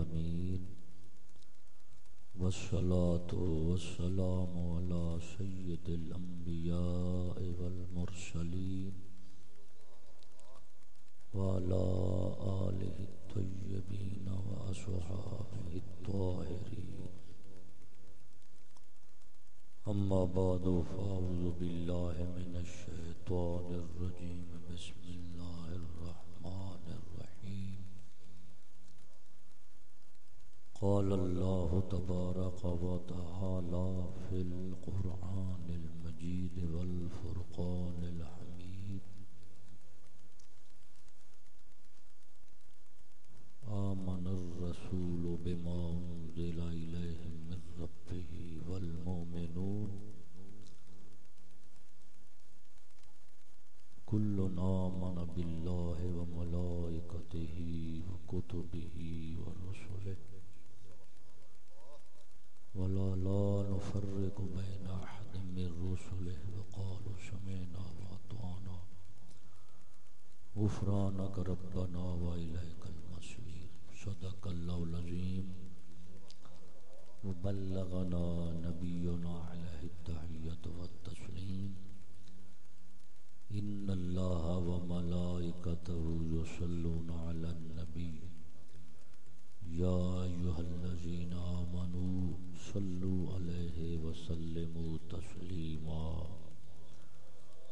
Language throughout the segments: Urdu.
العالمين. والصلاة والسلام على سيد الأنبياء والمرسلين وعلى آله الطيبين وأصحابه الطاهرين. أما بعد، فأعوذ بالله من الشيطان الرجيم. قال الله تبارك وتعالى في القرآن المجيد والفرقان الحميد. آمن الرسول بما أنزل إليه من ربه والمؤمنون. كل آمن بالله وملائكته وكتبه ولا لا نفرق بين أحد من رسله وقالوا سمعنا وأطعنا. غفرانك ربنا وإليك المصير. صدق الله العظيم. وبلغنا نبينا عليه التحية والتسليم. إن الله وملائكته يصلون على النبي. يا صلوا عليه وسلموا تسليما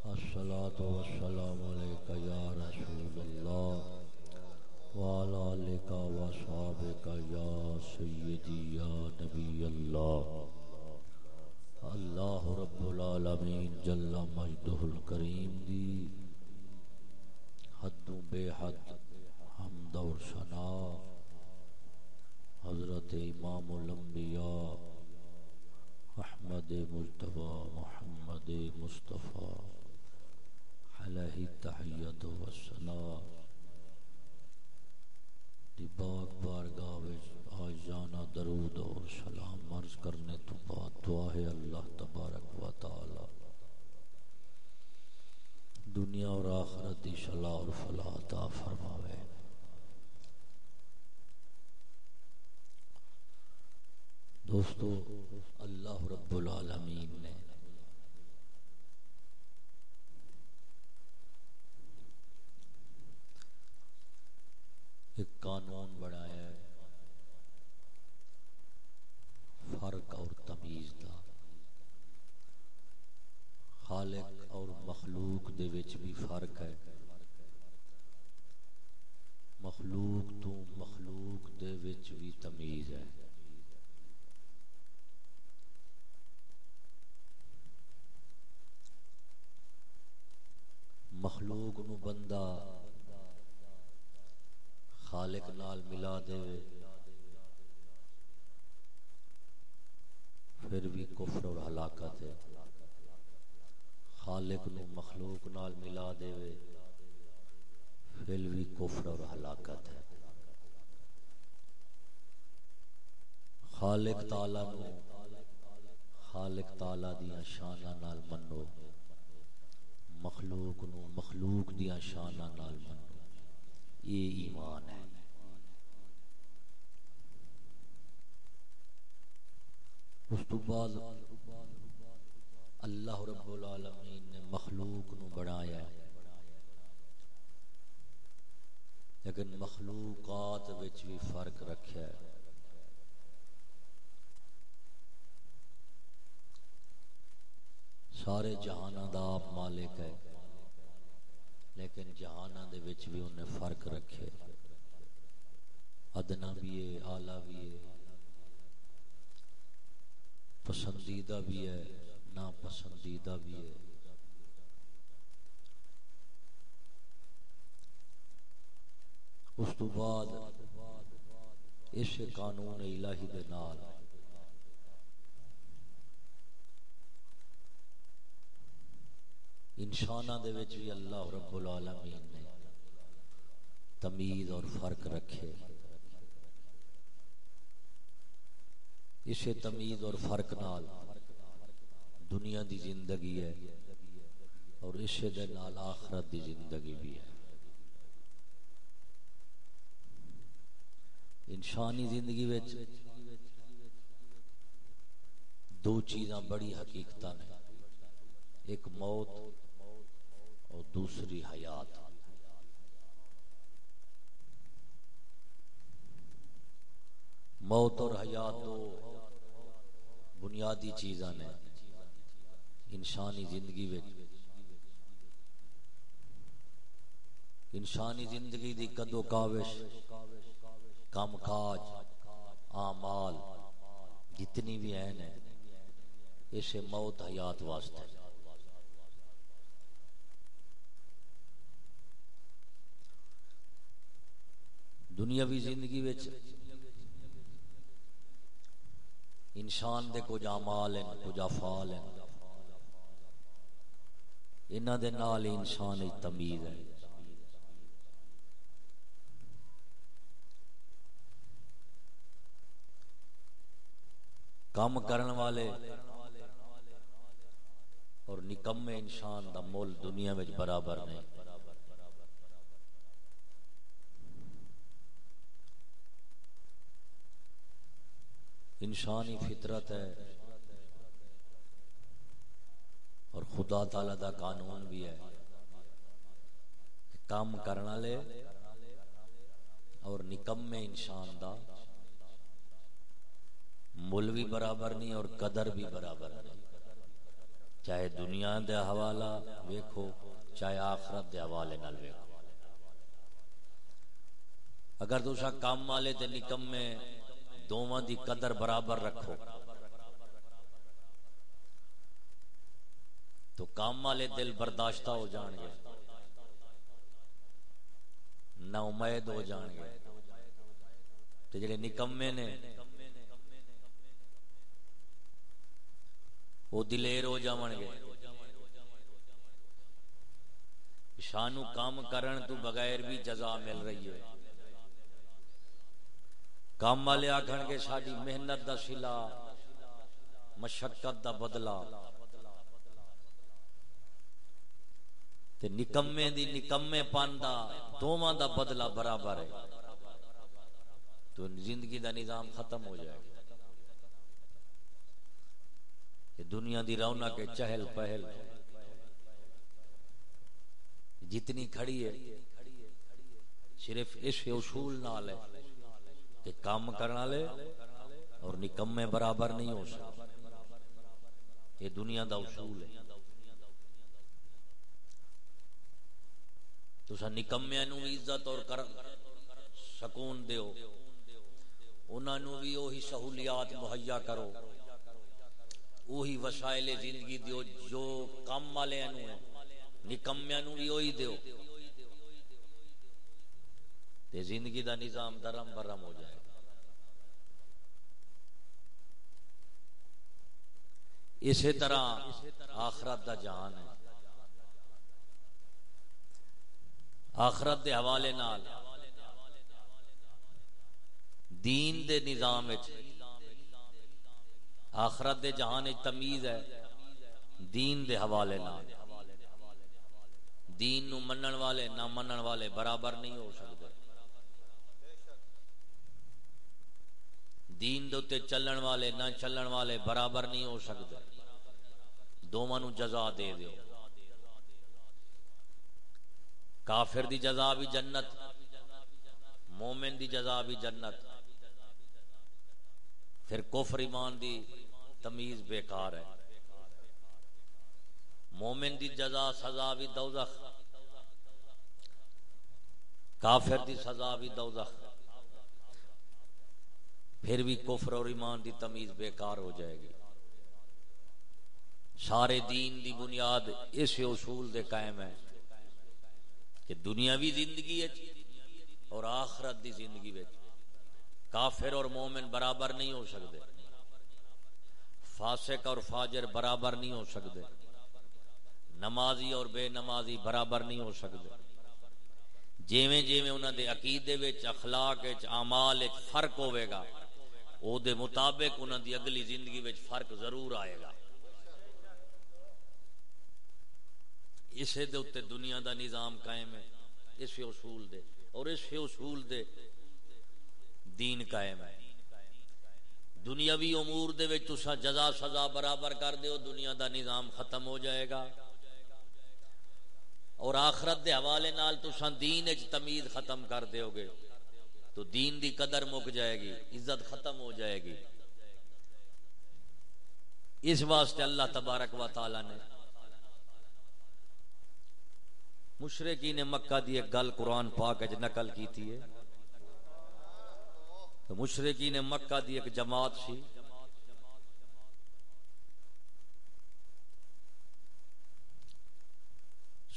الصلاة والسلام عليك يا رسول الله وعلى آلك وصحابك يا سيدي يا نبي الله اللہ۔ رب العالمین جل مجدہ الکریم دی حد بے حد حمد و ثنا حضرت امام الانبیاء احمد مجتبہ محمد مصطفیٰ علیہ تحیت و سنا باغ بارگاہ آج جانا درود اور سلام مرض کرنے تو بعد دعا ہے اللہ تبارک و تعالی۔ دنیا اور آخرت دی صلاح اور فلاح عطا فرماوے۔ دوستو، اللہ رب العالمین نے ایک قانون بڑھایا ہے۔ فرق اور تمیز کا خالق اور مخلوق دے وچ بھی فرق ہے مخلوق تو مخلوق دے وچ بھی تمیز ہے مخلوق نو بندہ خالق نال ملا دے، پھر بھی کفر اور ہلاکت ہے۔ خالق نو مخلوق نال ملا دے، پھر بھی کفر اور ہلاکت ہے۔ خالق تعالی نو، خالق تعالی دیاں شاناں نال منو۔ مخلوق نو مخلوق دیا شانہ نال منو یہ ایمان ہے۔ اس تو بعد اللہ رب العالمین نے مخلوق نو بڑھایا ہے لیکن مخلوقات وچ بھی فرق رکھا ہے سارے جہانہ دا آپ مالک ہے۔ لیکن جہانہ دے وچ بھی انہیں فرق رکھے۔ ادنا بھی ہے، آلہ بھی ہے۔ پسندیدہ بھی ہے نا پسندیدہ بھی ہے۔ اس تو بعد اس قانون الہی دے نال انسانہ دے وچ بھی اللہ رب العالمین نے تمیز اور فرق رکھے۔ اسے تمیز اور فرق نال دنیا دی زندگی ہے اور اسے دے نال آخرت دی زندگی بھی ہے۔ انسانی زندگی وچ دو چیزاں بڑی حقیقت نے۔ ایک موت اور دوسری حیات۔ موت اور حیات دو بنیادی چیزاں نے انسانی زندگی انسانی زندگی دی کدو کاوش کام کاج آمال جتنی بھی ہیں اسے موت حیات واسطے۔ دنیاوی زندگی وچ انسان دے کچھ اعمال ہیں کچھ افعال ہیں۔ انہاں دے نال انسان تمیز ہے۔ کام کرن والے اور نکمے انسان دا مول دنیا میں برابر نہیں۔ انسانی فطرت ہے۔ اور خدا تعالی دا قانون بھی ہے۔ کام کرنا لے اور نکمے انسان دا۔ مل بھی برابر نہیں اور قدر بھی برابر نہیں۔ چاہے دنیا دے حوالہ ویکھو، چاہے آخرت دے حوالے نال ویکھو۔ اگر دوسرا کام والے تے نکم میں دوواں دی قدر برابر رکھو۔ تو کام والے دل برداشتہ ہو جان گے۔ نہ امید ہو جان گے۔ تو جڑے نکمے نے، وہ دلیر ہو جاون گے۔ شانو کام کرن تو بغیر بھی جزا مل رہی ہے۔ کام والے آخر گے ساری محنت دا سلا مشقت دا بدلا تے نکمے دی نکمے پاندا دوواں دا بدلا برابر ہے۔ تو زندگی دا نظام ختم ہو جائے کہ دنیا دی رونق کے چہل پہل۔ جتنی کھڑی ہے، صرف اس اصول نال ہے۔ کہ کام کرنا لے اور نکمے برابر نہیں ہو سکتے۔ یہ دنیا دا اصول ہے۔ تو سا نکمے نو عزت اور کر سکون دیو۔ انہاں نو بھی وہی سہولیات مہیا کرو۔ وہی وسائل زندگی دیو۔ جو کم والے نو ہے نکمیا نو بھی وہی دیو۔ تے زندگی دا نظام درم برم ہو جائے۔ اسی طرح آخرت دا جان ہے۔ آخرت دے حوالے نال دین دے نظام آخرت دے جہان تمیز ہے۔ دین دے حوالے نال دین نو منن والے نہ منن والے برابر نہیں ہو سکتے۔ دین دے چلن والے نہ چلن والے برابر نہیں ہو سکتے۔ دونوں نو جزا دے دیو۔ کافر دی جزا بھی جنت، مومن دی جزا بھی جنت۔ پھر کفر ایمان دی تمیز بیکار ہے۔ مومن دی جزا، سزا بھی دوزخ۔ کافر دی سزا بھی دوزخ۔ پھر بھی کفر اور ایمان دی تمیز بیکار ہو جائے گی۔ سارے دین دی بنیاد اس اصول دے قائم ہے کہ دنیاوی زندگی ہے اور آخرت دی زندگی ہے کافر اور مومن برابر نہیں ہو سکتے، فاسق اور فاجر برابر نہیں ہو سکتے، نمازی اور بے نمازی برابر نہیں ہو سکتے۔ جیویں جیویں انہوں دے عقیدے وچ، اخلاق وچ، اعمال وچ فرق ہوے گا، او دے مطابق انہوں دی اگلی زندگی وچ فرق ضرور آئے گا۔ اسے دے اتے دنیا دا نظام قائم ہے، اس اصول دے۔ اور اس اصول دے دین قائم ہے۔ دنیاوی امور دے وچ تسا جزا سزا برابر کر دیو، دنیا دا نظام ختم ہو جائے گا۔ اور آخرت دے حوالے نال تسا دین وچ تمیز ختم کر دیو گے۔ تو دین دی قدر مک جائے گی، عزت ختم ہو جائے گی۔ اس واسطے اللہ تبارک و تعالی نے مشرقی نے مکہ دی ایک گل قرآن پاک نقل کی تھی ہے۔ تو مشرقی نے مکہ دی ایک جماعت سی۔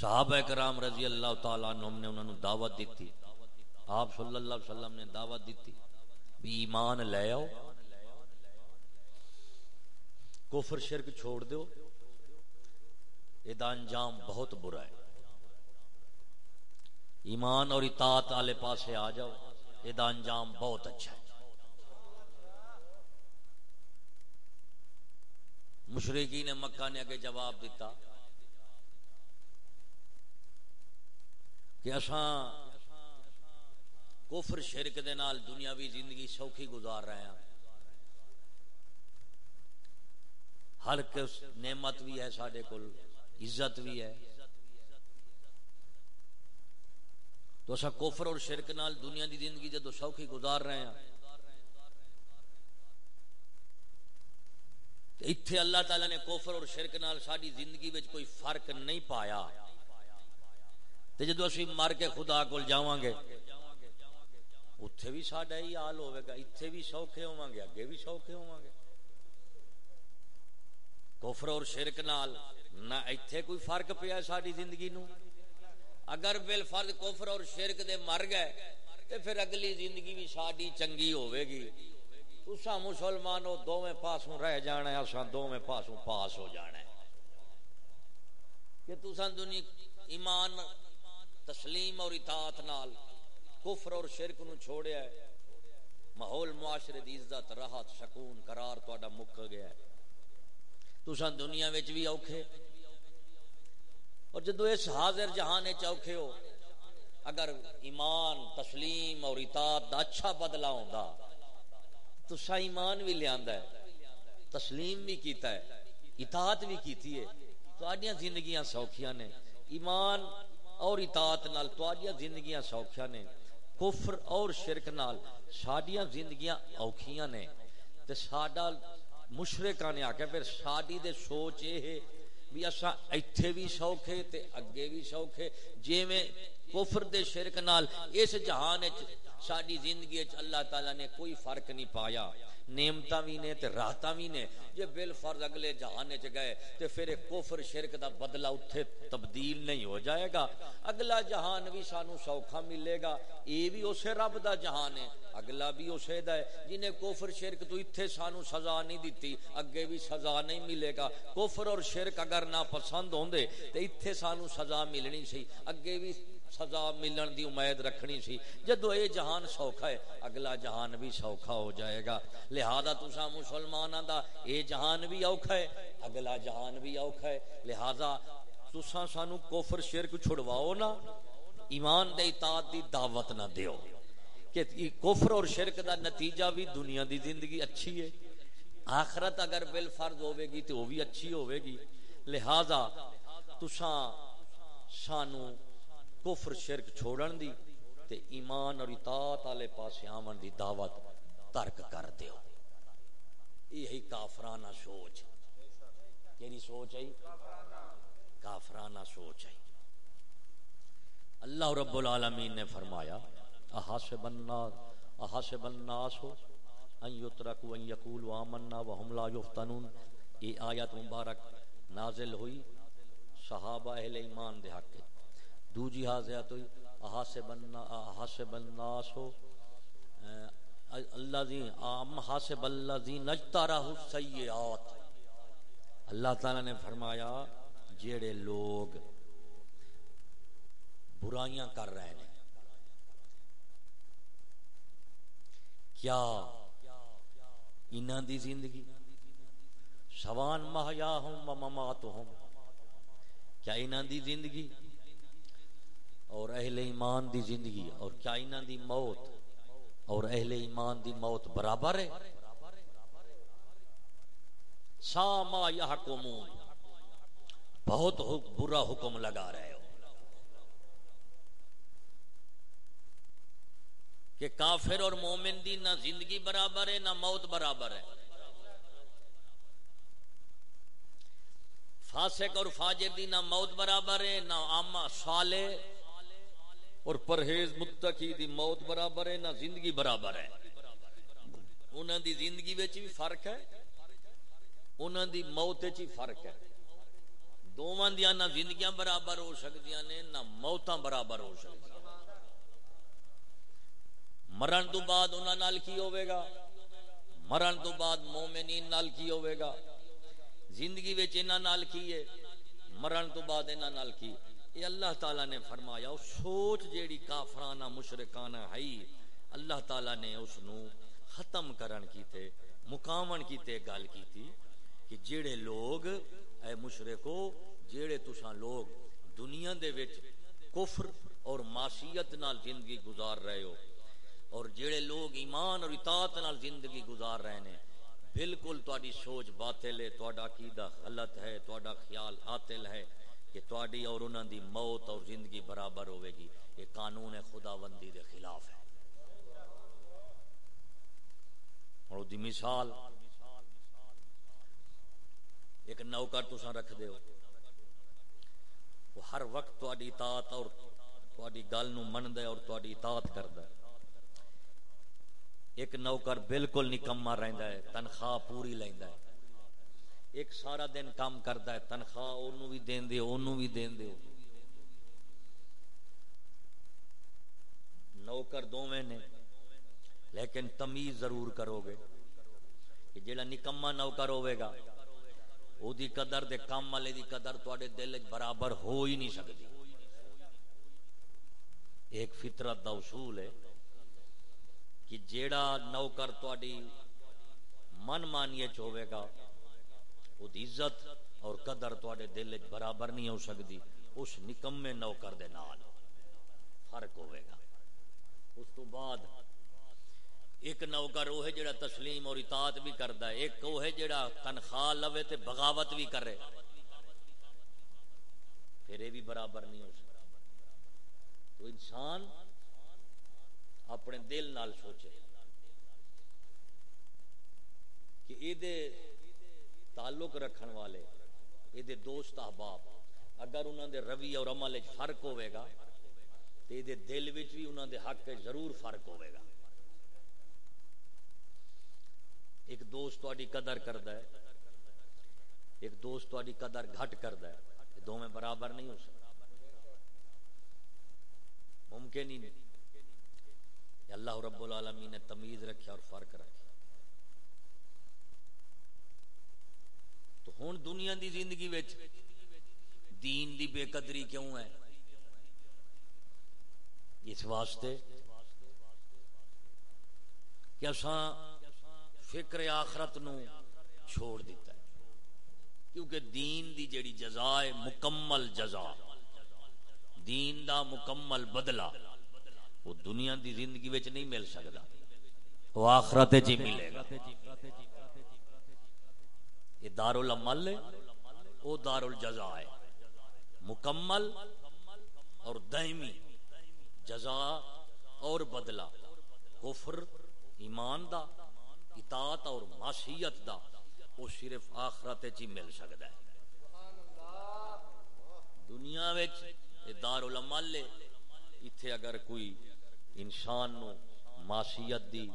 صحابہ کرام رضی اللہ تعالیٰ عنہ نے انہوں نے دعوت دیتی۔ آپ صلی اللہ علیہ وسلم نے دعوت دیتی۔ بھی ایمان لے آؤ۔ کفر شرک چھوڑ دو یہ انجام بہت برا ہے۔ ایمان اور اطاعت والے پاسے آ جاؤ، یہ انجام بہت اچھا ہے۔ مشرقی نے مکہ نے اگے جواب دیتا کہ اساں کفر شرک دے نال دنیاوی زندگی سوکھی گزار رہے ہیں ہر نعمت بھی ہے سڈے کول، عزت بھی ہے۔ تو اصا کوفر اور شرک نال دنیا دی زندگی جدو سوکھی گزار رہے ہیں۔ اتھے اللہ تعالی نے کوفر اور شرک نال ساری زندگی وچ کوئی فرق نہیں پایا۔ تے جدو اسی مر کے خدا کول جاواں گے اتھے بھی ساڈا ہی حال ہوے گا اتھے بھی سوکھے ہوواں گے، اگے بھی سوکھے ہوواں گے۔ کوفر اور شرک نال نہ ایتھے کوئی فرق پیا ساری زندگی نو اگر بل فرد کوفر اور شرک دے مر گئے، تے پھر اگلی زندگی بھی ساری چنگی ہوے گی۔ تسا مسلمانوں دوویں پاسوں رہ جانا ہے اساں دوویں پاسوں پاس ہو جانا ہے۔ کہ تسا دنیا ایمان، تسلیم اور اطاعت نال کفر اور شرک نو چھوڑیا ہے، ماحول معاشرے دی عزت، راحت، سکون، قرار تہاڈا مک گیا ہے۔ تسا دنیا وچ بھی اوکھے۔ اور جدو اس حاضر جہان چوکھے ہو، اگر ایمان، تسلیم اور اطاعت دا اچھا بدلہ ہوندا، تو سا ایمان بھی لیا تسلیم بھی کیتا ہے، اطاعت بھی کیتی ہے۔ تو زندگیاں سوکھیاں نے، ایمان اور اطاعت نال تو زندگیاں سوکھیاں نے، کفر اور شرک نال ساڈیاں زندگیاں اوکھیاں نے۔ تے ساڈا مشرکاں نے آکھیا، پھر ساڈی دے سوچ اے ہے بھی اسا ایتھے بھی سوکھے تے اگے بھی سوکھے۔ جویں کفر دے شرک نال اس جہان وچ ساری زندگی وچ اللہ تعالی نے کوئی فرق نہیں پایا۔ نعمتاں بھی نے تے راحتاں بھی نے۔ جے بل فرض اگلے جہان وچ گئے تے پھر کفر شرک دا بدلہ اوتھے تبدیل نہیں ہو جائے گا۔ اگلا جہان بھی سانو سوکھا ملے گا۔ اے بھی اسے رب دا جہان ہے۔ اگلا بھی اسے دا ہے۔ جنہیں کفر شرک تو اتھے سانو سزا نہیں دیتی اگے بھی سزا نہیں ملے گا۔ کفر اور شرک اگر نہ پسند ہوندے تے اتھے سانو سزا ملنی سی، اگے بھی سزا ملن دی امید رکھنی سی۔ جدو اے جہان سوکھا ہے، اگلا جہان بھی سوکھا ہو جائے گا۔ لہذا تسا مسلمان دا اے جہان بھی اوکھا ہے، اگلا جہان بھی اوکھا ہے۔ لہذا تسا سانو کفر شرک چھڑواؤ نا ایمان دے اطاعت دی دعوت نہ دیو۔ کہ کفر اور شرک دا نتیجہ بھی دنیا دی زندگی اچھی ہے۔ آخرت اگر بل فرض ہوے گی تو وہ بھی اچھی ہوے گی۔ لہذا تسا سانو کفر شرک چھوڑن دی تے ایمان اور اطاعت والے پاسے آون دی دعوت ترک کر دیو۔ یہی کافرانہ سوچ۔ کیڑی سوچ ہے کافرانہ سوچ ہے اللہ رب العالمین نے فرمایا، احاسب الناس احاسب الناس ہو ان یترکوا ان یقولوا آمنا وهم لا یفتنون۔ یہ آیت مبارک نازل ہوئی، صحابہ اہل ایمان دے حق دو جی حاضرات ہوئی احاسب احاسب الناس ہو اللہ زین ام حاسب اللہ زین نجتارہ سیئات اللہ تعالیٰ نے فرمایا، جیڑے لوگ برائیاں کر رہے ہیں، کیا انہاں دی زندگی؟ سوان محیا ہوں و ممات ہوں کیا انہاں دی زندگی؟ اور اہل ایمان دی زندگی اور کیا انہاں دی موت، اور اہل ایمان دی موت برابر ہے؟ سا ما یحکمون، بہت برا حکم لگا رہے ہو۔ کہ کافر اور مومن دی نہ زندگی برابر ہے، نہ موت برابر ہے۔ فاسق اور فاجر دی نہ موت برابر ہے، نہ عامہ صالح اور پرہیز متقی دی موت برابر ہے، نہ زندگی برابر ہے۔ انہاں دی زندگی وچ بھی فرق ہے، انہاں دی موت وچ بھی فرق ہے۔ دوواں دیاں نہ زندگیاں برابر ہو سکدیاں نے، نہ موتاں برابر ہو سکدیاں مرن تو بعد انہاں نال کی ہوئے گا؟ مرن تو بعد مومنین نال کی ہوئے گا؟ زندگی وچ انہاں نال کی ہے، مرن تو بعد انہاں نال کی یہ اللہ تعالیٰ نے فرمایا او سوچ جیڑی کافرانہ مشرکانہ ہے، اللہ تعالیٰ نے اس نو ختم کرن کیتے مقامن کیتے گل کیتی کہ جیڑے لوگ، اے مشرکو، جیڑے تساں لوگ دنیا دے وچ کفر اور معصیت نال زندگی گزار رہے ہو اور جڑے لوگ ایمان اور اطاعت نال زندگی گزار رہے ہیں بالکل تہاڈی سوچ باطل ہے تہاڈا عقیدہ غلط ہے تہاڈا خیال عاطل ہے۔ کہ تہاڈی اور انہاں دی موت اور زندگی برابر ہوے گی یہ قانون خداوندی دے خلاف ہے۔ اور دی مثال۔ ایک نوکر تساں رکھ دیو وہ ہر وقت تہاڈی اطاعت اور تہاڈی گل نو مندا ہے اور تہاڈی اطاعت کردا ہے۔ ایک نوکر بالکل نکما رہندا ہے، تنخواہ پوری لیندا ہے۔ ایک سارا دن کام کرتا ہے، تنخواہ اونوں بھی دین دیو اونوں بھی دین دیو نوکر دوویں نے، لیکن تمیز ضرور کرو گے کہ جڑا نکما نوکر ہوے گا، او دی قدر دے کام والے دی قدر تواڈے دل وچ برابر ہو ہی نہیں سکدی۔ ایک فطرت دا اصول ہے کہ جیڑا نوکر تواڈی من مانیے چوے گا وہ عزت اور قدر تواڈے دل وچ برابر نہیں ہو سکدی، اس نکمے نوکر دے نال۔ فرق ہوے گا۔ اس تو بعد ایک نوکر وہ جڑا تسلیم اور اطاعت بھی کردا ہے، ایک وہ جڑا تنخواہ لوے تے بغاوت بھی کرے۔ پھر یہ بھی برابر نہیں ہو سکتا تو انسان اپنے دل نال سوچے کہ یہ تعلق رکھن والے یہ دوست احباب، اگر انہوں دے روی اور عمل فرق ہوئے گا تو یہ دل وچ بھی انہوں دے حق ضرور فرق ہوئے گا۔ ایک دوست تاری قدر کردا ہے، ایک دوست تاری قدر گھٹ کردا ہے دو میں برابر نہیں ہو سکتا ممکن ہی نہیں۔ اللہ رب العالمین نے تمیز رکھا اور فرق رکھا تو ہوں دنیا دی زندگی وچ؟ دین دی بے قدری کیوں ہے؟ اس واسطے کہ اساں فکر آخرت نو چھوڑ دیتا ہے۔ کیونکہ دین دی جڑی جزا ہے، مکمل جزا۔ دین دا مکمل بدلہ وہ دنیا دی زندگی وچ نہیں مل سکتا، وہ آخرت جی ملے گا۔ یہ دار العمل وہ دار الجزا ہے۔ مکمل اور دائمی جزا اور بدلہ۔ کفر، ایمان دا، اطاعت اور معصیت دا وہ صرف آخرت جی مل سکتا ہے۔ دنیا وچ دار العمل ہے، ایتھے اگر کوئی انسان نو معصیت دی،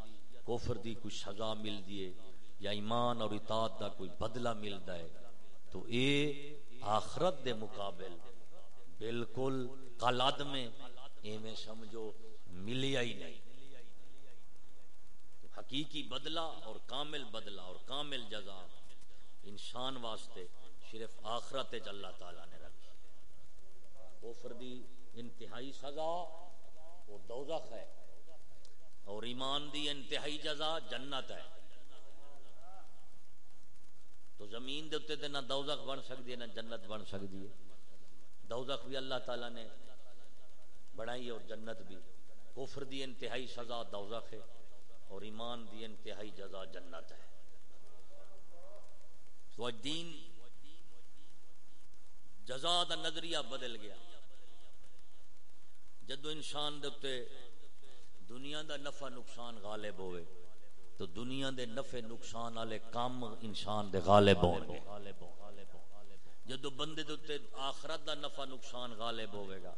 کفر دی کوئی سزا مل دیے یا ایمان اور اطاعت دا کوئی بدلہ ملدا ہے، تو اے آخرت دے مقابل بالکل کلاد میں ایویں سمجھو ملیا ہی نہیں۔ حقیقی بدلہ اور کامل بدلہ اور کامل جزا انسان واسطے صرف آخرت اللہ تعالی نے رکھی۔ کفر دی انتہائی سزا، وہ دوزخ ہے اور ایمان دی انتہائی جزا جنت ہے۔ تو زمین دے اتنے نہ دوزخ بن سکتی ہے، نہ جنت بن سکتی ہے۔ دوزخ بھی اللہ تعالی نے بڑھائی اور جنت بھی۔ کفر دی انتہائی سزا دوزخ ہے اور ایمان دی انتہائی جزا جنت ہے۔ تو دین جزا دا نظریہ بدل گیا۔ جدو انسان دے دنیا دا نفع نقصان غالب ہوئے تو دنیا دے نفع نقصان والے کام انسان دے غالب ہون گے۔ جدو بندے دے آخرت دا نفع نقصان غالب ہوئے گا،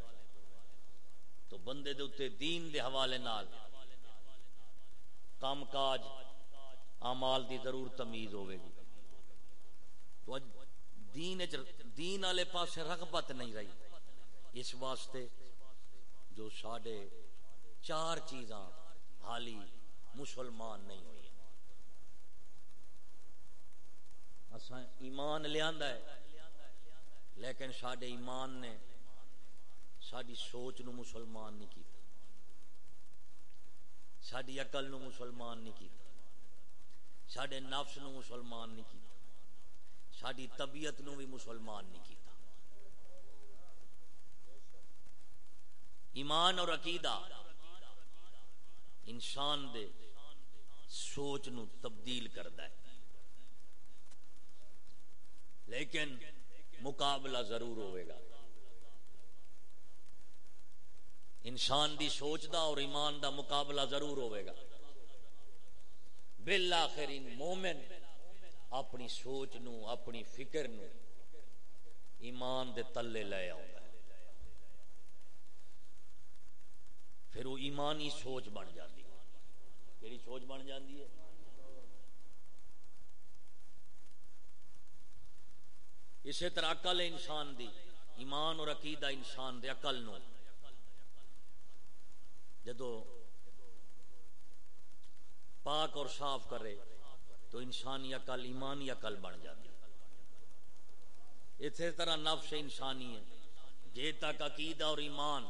تو بندے دے دین دے حوالے نال کام کاج، اعمال دی ضرور تمیز ہوے گی۔ تو دین دین والے پاسے رغبت نہیں رہی۔ اس واسطے جو ساڈے چار چیزاں حالی مسلمان نہیں ہوئی اساں ایمان لیا ہے، لیکن ساڈے ایمان نے ساری سوچ نو مسلمان نہیں کیتا۔ ساری اقل نو مسلمان نہیں کیتا۔ سڈے نفس نو مسلمان نہیں کیتا۔ ساری طبیعت نو بھی مسلمان نہیں کیتا۔ ایمان اور عقیدہ انسان دے سوچ نو تبدیل کرتا ہے۔ لیکن مقابلہ ضرور ہوئے گا۔ انسان دی سوچ دا اور ایمان دا مقابلہ ضرور ہوئے گا۔ بالآخر مومن اپنی سوچ نو، اپنی فکر نو ایمان دے تلے لے آؤں پھر وہ ایمانی سوچ بن جاتی کہڑی سوچ بن جاتی ہے اسی طرح عقل انسان دی ایمان اور عقیدہ انسان دے عقل نو جدو پاک اور صاف کرے تو انسانی عقل ایمانی عقل بن جاتی اسی طرح نفس انسانی ہے جے تک عقیدہ اور ایمان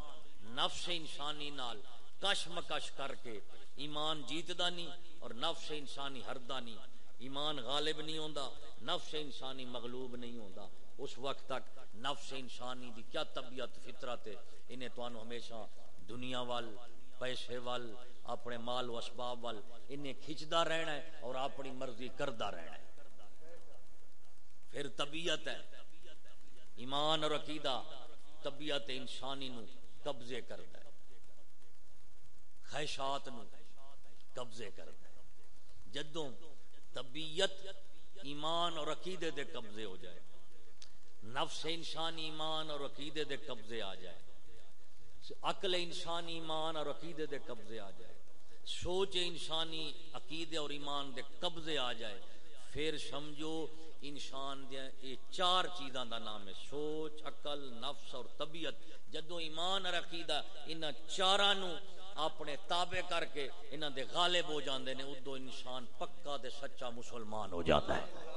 نفس انسانی نال کش کر کے ایمان جیتدا نہیں اور نفس انسانی ہردا نہیں۔ ایمان غالب نہیں ہوندا، نفس انسانی مغلوب نہیں ہوندا۔ اس وقت تک نفس انسانی دی کیا طبیعت فطرت ہے؟ انہیں تو ہمیشہ دنیا وال، پیسے وال، اپنے مال و اسباب وال انہیں کھچدا رہنا ہے اور اپنی مرضی کردا رہنا ہے۔ پھر طبیعت ہے۔ ایمان اور عقیدہ طبیعت انسانی نو قبضے کرتا ہے۔ خواہشات نو۔ قبضے کرتا ہے جدوں طبیعت، ایمان اور عقیدے دے قبضے ہو جائے، نفس انسان ایمان اور عقیدے دے قبضے آ جائے، عقل انسانی ایمان اور عقیدے دے قبضے آ جائے، سوچ انسانی عقیدے اور ایمان دے قبضے آ جائے، پھر سمجھو انسان دیا یہ چار چیزاں دا نام ہے، سوچ، عقل، نفس اور طبیعت۔ جدو ایمان رقیدہ ان چارا نو اپنے تابع کر کے انہاں دے غالب ہو جاندے نے ادو انسان پکا دے سچا مسلمان ہو جاتا ہے۔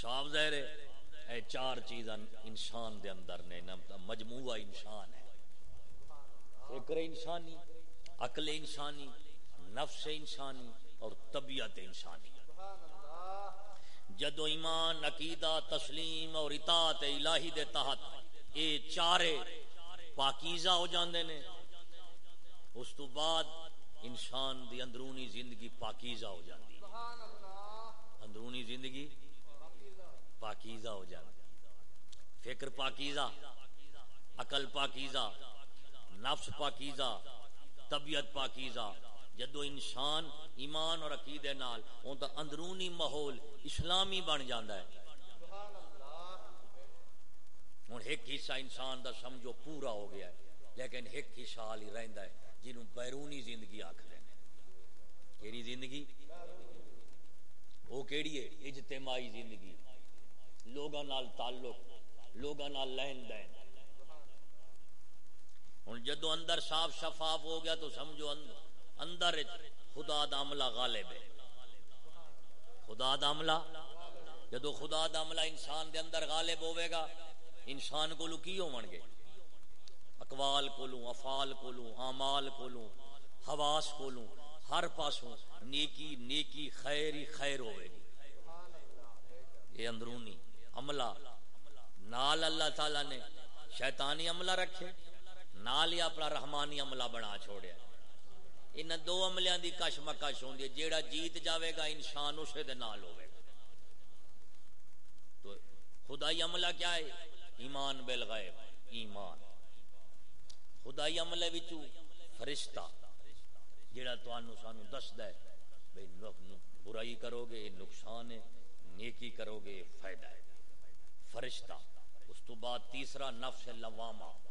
صاف ظاہر ہے، اے چار چیزاں انسان دے اندر نے مجموعہ انسان ہے۔ فکر انسانی، عقل انسانی، نفس انسانی اور طبیعت انسانی۔ جدو ایمان، عقیدہ، تسلیم اور اطاعت الہی دے تحت اے چارے پاکیزہ ہو جاندے نے، اس تو بعد انسان دی اندرونی زندگی پاکیزہ ہو جاندی۔ اندرونی زندگی پاکیزہ ہو جائے فکر پاکیزہ، عقل پاکیزہ نفس پاکیزہ، طبیعت پاکیزہ، جدو انسان ایمان اور عقیدے نال ان دا اندرونی ماحول اسلامی بن جاندہ ہے۔ ہوں ایک حصہ انسان دا سمجھو پورا ہو گیا ہے، لیکن ایک حصہ حال ہی رہندا ہے جنہوں بیرونی زندگی آکھ لیں کیڑی زندگی؟ وہ کیڑی ہے؟ اجتماعی زندگی۔ لوگاں نال تعلق، لوگاں نال لین دین۔ ہوں جدو اندر صاف شفاف ہو گیا تو سمجھو اندر خدا دا عملہ غالب ہے۔ خدا دا عملہ؟ جدو خدا دا عملہ انسان دے اندر غالب ہوئے گا، انسان کو لو کی ہون گے؟ اقوال کو لوں افعال کو لوں اعمال کو لوں حواس کولوں ہر پاسوں نیکی نیکی خیر ہی خیر ہوئے گی۔ یہ اندرونی عملہ۔ نال اللہ تعالی نے شیطانی عملہ رکھے۔ نال ہی اپنا رحمانی عملہ بنا چھوڑیا ان دو عملیاں دی کش مکش ہوندی ہے، جیڑا جیت جاوے گا انسان اسے دے نال ہوئے گا۔ تو خدائی عملہ کیا ہے؟ ایمان بالغیب، ایمان۔ خدائی عملے وچوں فرشتہ، جیڑا تانوں سانو دسدا ہے، بھئی برائی کرو گے نقصان ہے، نیکی کرو گے فائدہ ہے۔ فرشتہ، اس تو بعد تیسرا نفس لوامہ۔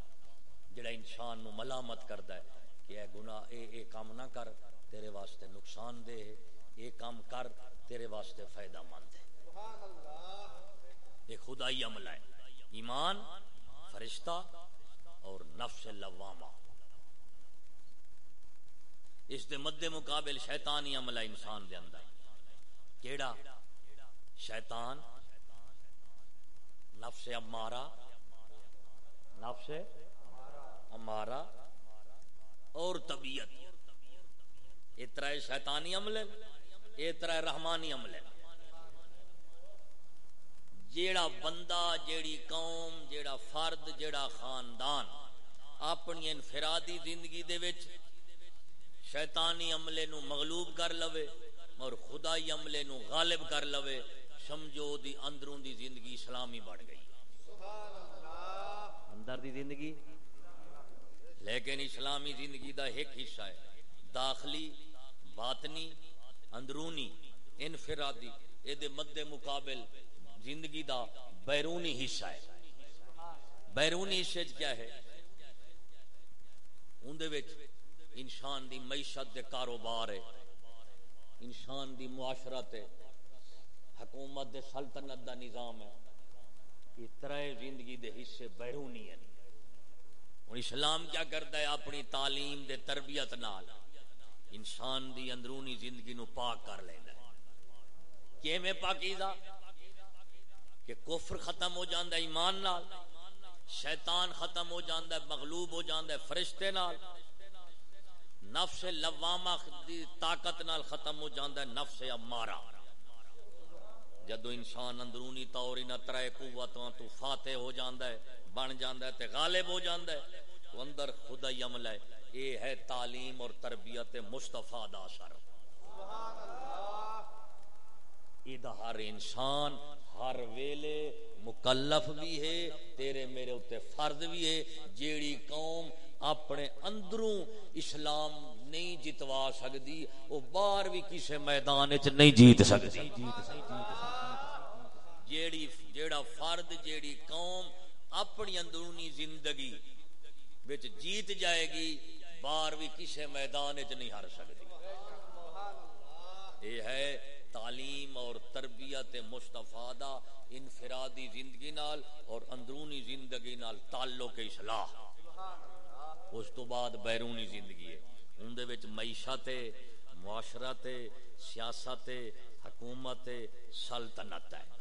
جڑا انسان نو ملامت کردا ہے کہ اے گناہ، اے اے کام نہ کر، تیرے واسطے نقصان دہ ہے۔ اے کام کر، تیرے واسطے فائدہ مند ہے۔ سبحان اللہ یہ خدائی عمل ہے۔ ایمان، فرشتہ اور نفس لوامہ۔ اس دے مد مقابل شیطانی عمل ہے انسان دے اندر۔ کیڑا؟ شیطان۔ نفس امارا نفس امارا اور طبیعت۔ اترا شیطانی عمل ہے اترا رحمانی عمل ہے۔ جیڑا بندہ جیڑی قوم جیڑا فرد جیڑا خاندان اپنی انفرادی زندگی دے وچ شیطانی عملے نو مغلوب کر لوے اور خدائی عملے نو غالب کر لوے سمجھو دی اندروں دی زندگی اسلامی بڑھ گئی۔ اندر دی زندگی؟ لیکن اسلامی زندگی دا ایک حصہ ہے۔ داخلی، باطنی، اندرونی، انفرادی اے دے مد مقابل زندگی دا بیرونی حصہ ہے۔ بیرونی حصے کیا ہے؟ اندے وچ انسان دی معیشت دے کاروبار ہے۔ انسان دی معاشرت ہے۔ حکومت دے سلطنت دا نظام ہے۔ یہ ترے زندگی دے حصے بیرونی ہیں۔ اسلام کیا کرتا ہے؟ اپنی تعلیم دے تربیت نال۔ انسان دی اندرونی زندگی نو پاک کر لینا ہے۔ کہ میں پاکیزہ؟ کہ کفر ختم ہو جاندہ ہے ایمان نال، شیطان ختم ہو جاندہ ہے، مغلوب ہو جاندہ ہے فرشتے نال۔ نفس لوامہ طاقت نال ختم ہو جاندہ ہے، نفس امارہ۔ جدو انسان اندرونی طور نہ ترے قوتوں تو فاتح ہو جاندہ ہے بن جاندہ ہے، تے غالب ہو جاندہ ہے۔ تو اندر خدا عمل ہے۔ اے ہے تعلیم اور تربیت مصطفیٰ دا اثر یہ ہر انسان، ہر ویلے مکلف بھی ہے، تیرے میرے اتنے فرد بھی ہے۔ جیڑی قوم اپنے اندروں اسلام نہیں جتوا سکتی وہ باہر بھی کسی میدان چ نہیں جیت سکتی جیڑی، جیڑا فرد، جیڑی قوم اپنی اندرونی زندگی بچ جیت جائے گی، باہر بھی کسی میدان چ نہیں ہار سکتی۔ یہ ہے تعلیم اور تربیت مستفا انفرادی زندگی نال اور اندرونی زندگی نال تعلق اصلاح۔ اس تو بعد بیرونی زندگی ہے۔ اندر وچ معیشت ہے، معاشرت ہے، سیاست ہے، حکومت ہے، سلطنت ہے۔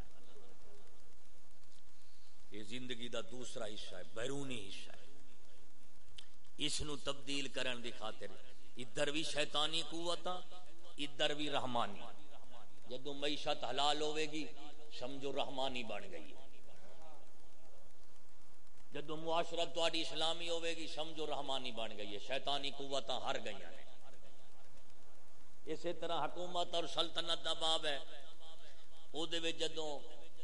یہ زندگی دا دوسرا حصہ ہے، بیرونی حصہ ہے۔ اس نو تبدیل کرن دی خاطر ادھر بھی شیطانی قوت ادھر بھی رحمانی۔ جدو معیشت حلال ہوے گی، سمجھو رحمانی بن گئی۔ جدو معاشرت تاری اسلامی ہوے گی، سمجھو رحمانی بن گئی ہے۔ شیطانی قوت ہر گئی ہیں۔ اسی طرح حکومت اور سلطنت دا باب ہے۔ او دے جدو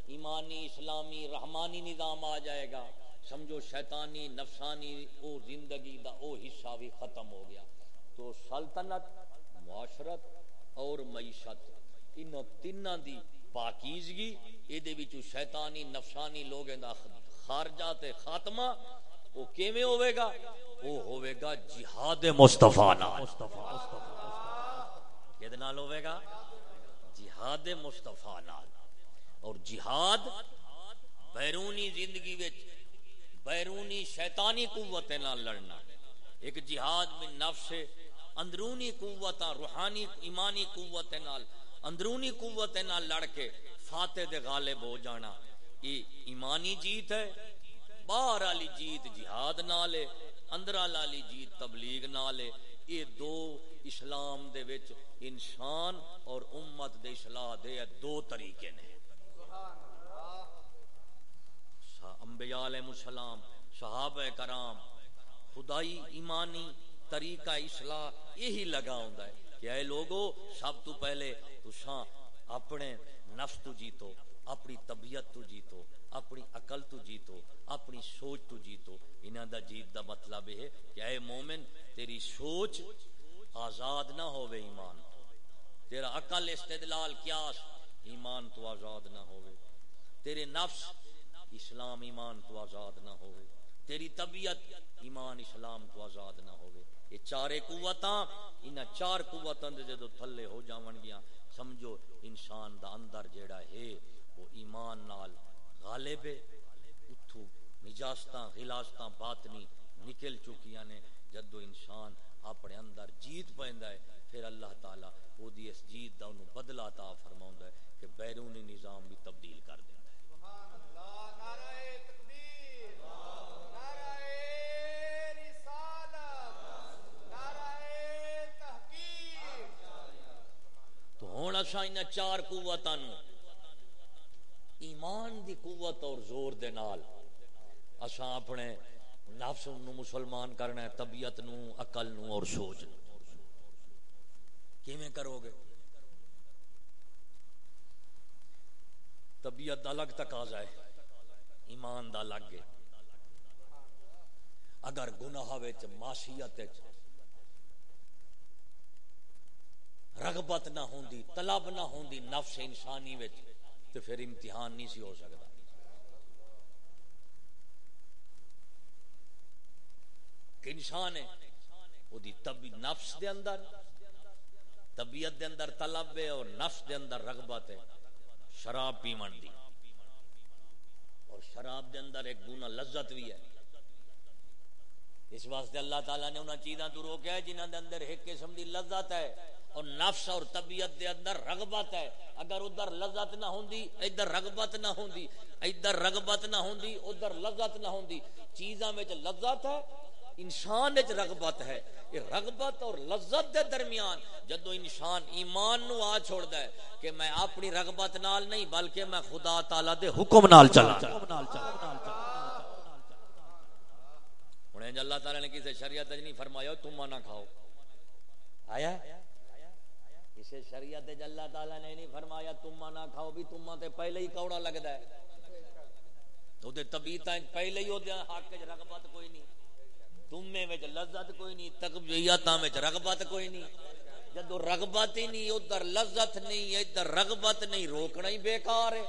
ایمانی، اسلامی، رحمانی نظام آ جائے گا۔ سمجھو شیطانی، نفسانی، او زندگی دا او حصہ بھی ختم ہو گیا۔ تو سلطنت، معاشرت اور معیشت ان تین دی پاکیزگی یہ شیطانی، نفسانی لوگ خارجہ تے خاتمہ وہ کیویں ہوئے گا؟ وہ ہوئے گا جہاد مصطفیٰ نال۔ کدے نال ہوئے گا؟ جہاد مصطفیٰ نال۔ اور جہاد بیرونی زندگی وچ بیرونی شیطانی قوت نال لڑنا۔ ایک جہاد میں نفس، اندرونی قوت روحانی، ایمانی قوت نال، اندرونی قوت نال لڑ کے فاتح دے غالب ہو جانا۔ یہ ایمانی جیت ہے، باہر والی جیت جہاد نال ہے، اندر والی جیت تبلیغ نال ہے۔ یہ دو اسلام دے وچ انسان اور امت دے اصلاح دے دو طریقے نے۔ انبیاء علیہ السلام، صحابہ کرام، خدائی ایمانی طریقہ اصلاح یہی لگا ہوندا ہے کہ اے لوگو، سب تو پہلے تساں اپنے نفس تو جیتو، اپنی طبیعت تو جیتو، اپنی عقل تو جیتو، اپنی سوچ تو جیتو۔ انہاں دا جیت دا مطلب ہے کہ اے مومن، تیری سوچ آزاد نہ ہوئے ایمان۔ تیرا عقل استدلال، قیاس ایمان تو آزاد نہ ہوئے۔ تیرے نفس اسلام ایمان تو آزاد نہ ہوئے۔ تیری طبیعت ایمان اسلام تو آزاد نہ ہوئے۔ یہ چارے قوتاں، انہاں چار قوتاں دے جدو تھلے ہو جاون گیا سمجھو، انسان دا اندر جیڑا ہے، وہ ایمان نال غالب ہے۔ اتھو نجاستاں غلاستاں باطنی نکل چکیاں نے۔ جدو انسان اپنے اندر جیت پیندا ہے پھر اللہ تعالی او دی اس جیت دا انہوں بدلہ عطا فرماوندا ہے کہ بیرونی نظام بھی تبدیل کر دیندا ہے۔ سبحان اللہ نعرہ تکبیر نعرہ رسالت نعرہ تحقیق تو ہن اساں انہاں چار قوتاں ایمان دی قوت اور زور دے نال اساں اپنے نفس نو مسلمان کرنا ہے، طبیعت نو عقل نو اور سوچ نو کیویں کرو گے؟ طبیعت دا الگ تقاضا ہے، ایمان دا الگ ہے۔ اگر گناہ وچ، معصیت وچ رغبت نہ ہوندی، طلب نہ ہوندی نفس انسانی وچ تو پھر امتحان نہیں سی ہو سکتا۔ کہ انسان ہے وہ دی طبی نفس دے اندر طبیعت دے اندر طلب ہے اور نفس دے اندر رغبت ہے، شراب پیمن دی۔ اور شراب دے اندر ایک گنا لذت بھی ہے۔ اس واسطے اللہ تعالیٰ نے انہاں چیزاں تو روکیا ہے جنہاں دے اندر ایک قسم دی لذت ہے اور نفس اور طبیعت دے اندر رغبت ہے۔ اگر ادھر لذت نہ ہوندی، ادھر رغبت نہ ہوندی، ادھر رغبت نہ ہوندی، ادھر لذت نہ ہوندی۔ چیزاں وچ لذت ہے انسان وچ رغبت ہے۔ یہ رغبت اور لذت دے درمیان جدو انسان ایمان نو آ چھوڑدا ہے کہ میں اپنی رغبت نال نہیں بلکہ میں خدا تعالی دے حکم نال چلا ہن اللہ تعالی نے کسی شریعت نہیں فرمایا تم نہ کھاؤ۔ آیا؟ کسی شریعت اللہ تعالی نے نہیں فرمایا تم نہ کھاؤ بھی تم تے پہلے ہی کوڑا لگدا ہے۔ او دے طبیعتاں پہلے ہی او دے حق وچ رغبت کوئی نہیں۔ تمے وچ لذت کوئی نہیں تقبیتاں وچ رغبت کوئی نہیں۔ جدو رغبت ہی نہیں، ادھر لذت نہیں، ادھر رغبت نہیں، روکنا ہی بیکار ہے۔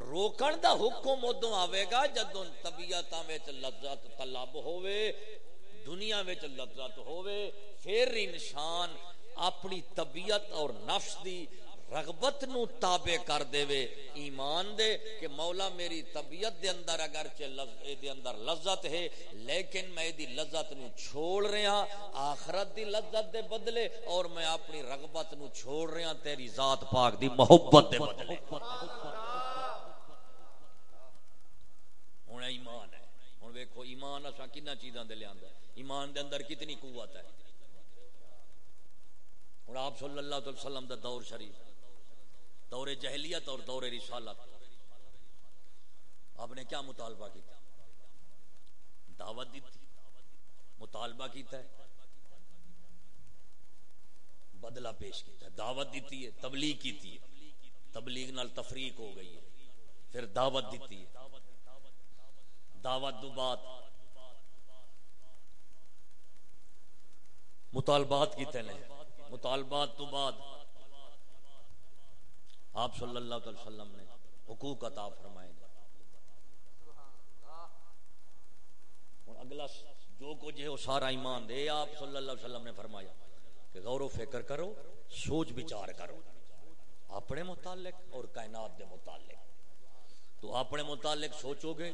روکن دا حکم ادو آئے گا جدو طبیعت لذت طلب ہوئے دنیا وچ لذت ہوئے پھر انسان اپنی طبیعت اور نفس دی رغبت نو تابع کر دے وے، ایمان دے کہ مولا میری طبیعت دے اندر اگر دے اندر لذت ہے، لیکن میں دی لذت نو چھوڑ رہا، آخرت دی لذت دے بدلے اور میں اپنی رغبت نو چھوڑ رہا، تیری ذات پاک دی محبت دے بدلے۔ ہوں ایمان ہے۔ ہوں ویکو ایمان اصا کن چیزاں دے لیا ایمان دے اندر کتنی قوت ہے؟ ہوں آپ صلی اللہ علیہ وسلم دا دور شریف۔ دور جہلیت اور دور رسالت۔ آپ نے کیا مطالبہ کیا دعوت دیتی، مطالبہ کیتا ہے۔ بدلہ پیش کیتا ہے۔ دعوت دیتی ہے، تبلیغ کیتی ہے۔ تبلیغ نال تفریق ہو گئی ہے۔ پھر دعوت دیتی ہے۔ دعوت دو بات مطالبات کیتے ہیں مطالبات تو بعد آپ صلی اللہ علیہ وسلم نے حقوق عطا فرمائے اگلا جو کچھ ہے وہ سارا ایمان دے، آپ صلی اللہ علیہ وسلم نے فرمایا کہ غور و فکر کرو، سوچ بچار کرو۔ اپنے متعلق اور کائنات دے متعلق۔ تو اپنے متعلق سوچو گے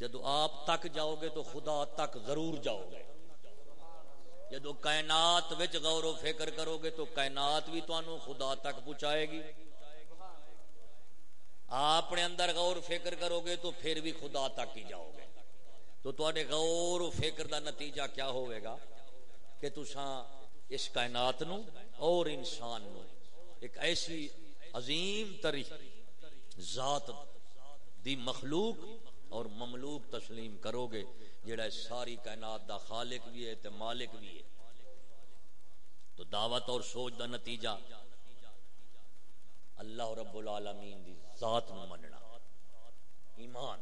جدو آپ تک جاؤ گے تو خدا تک ضرور جاؤ گے۔ جدو کائنات وچ غور و فکر کرو گے تو کائنات بھی تو خدا تک پہنچائے گی۔ اپنے اندر غور فکر کرو گے تو پھر بھی خدا تک ہی جاؤ گے۔ تو تے غور و فکر دا نتیجہ کیا ہوئے گا؟ کہ تساں اس کائنات نو اور انسان نو ایک ایسی عظیم تری ذات دی مخلوق اور مملوک تسلیم کرو گے جڑا ساری کائنات دا خالق بھی ہے تے مالک بھی ہے۔ تو دعوت اور سوچ دا نتیجہ اللہ رب العالمین دی ذات نو مننا۔ ایمان،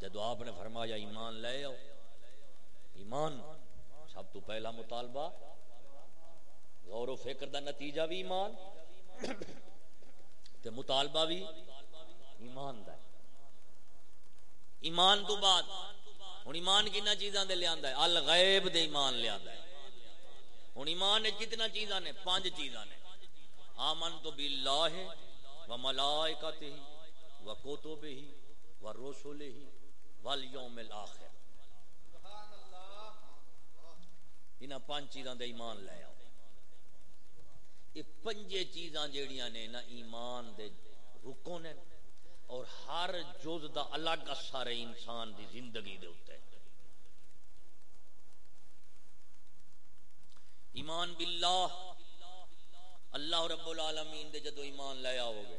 جدو آپ نے فرمایا ایمان لے آؤ، ایمان سب تو پہلا مطالبہ، غور و فکر دا نتیجہ بھی ایمان، تے مطالبہ بھی ایمان دا ایمان تو بعد ہوں ایمان کتنا چیزاں دے لیا ہے۔ الغیب دے ایمان لیا ہے۔ ہوں ایمان کتنا چیزاں نے؟ پانچ چیزاں نے۔ آمن تو باللہ و ملائکتہ۔ و کتبہ و رسولہ والیوم الاخر۔ انہاں پانچ چیزاں دے ایمان لے آؤ۔ یہ پنجے چیزاں جیڑیاں نے نا ایمان دے رکو نے، اور ہر جز دا الگ اثر ہے انسان دی زندگی دے ہوتے ایمان باللہ، اللہ رب العالمین دے جدو ایمان لے آؤ گے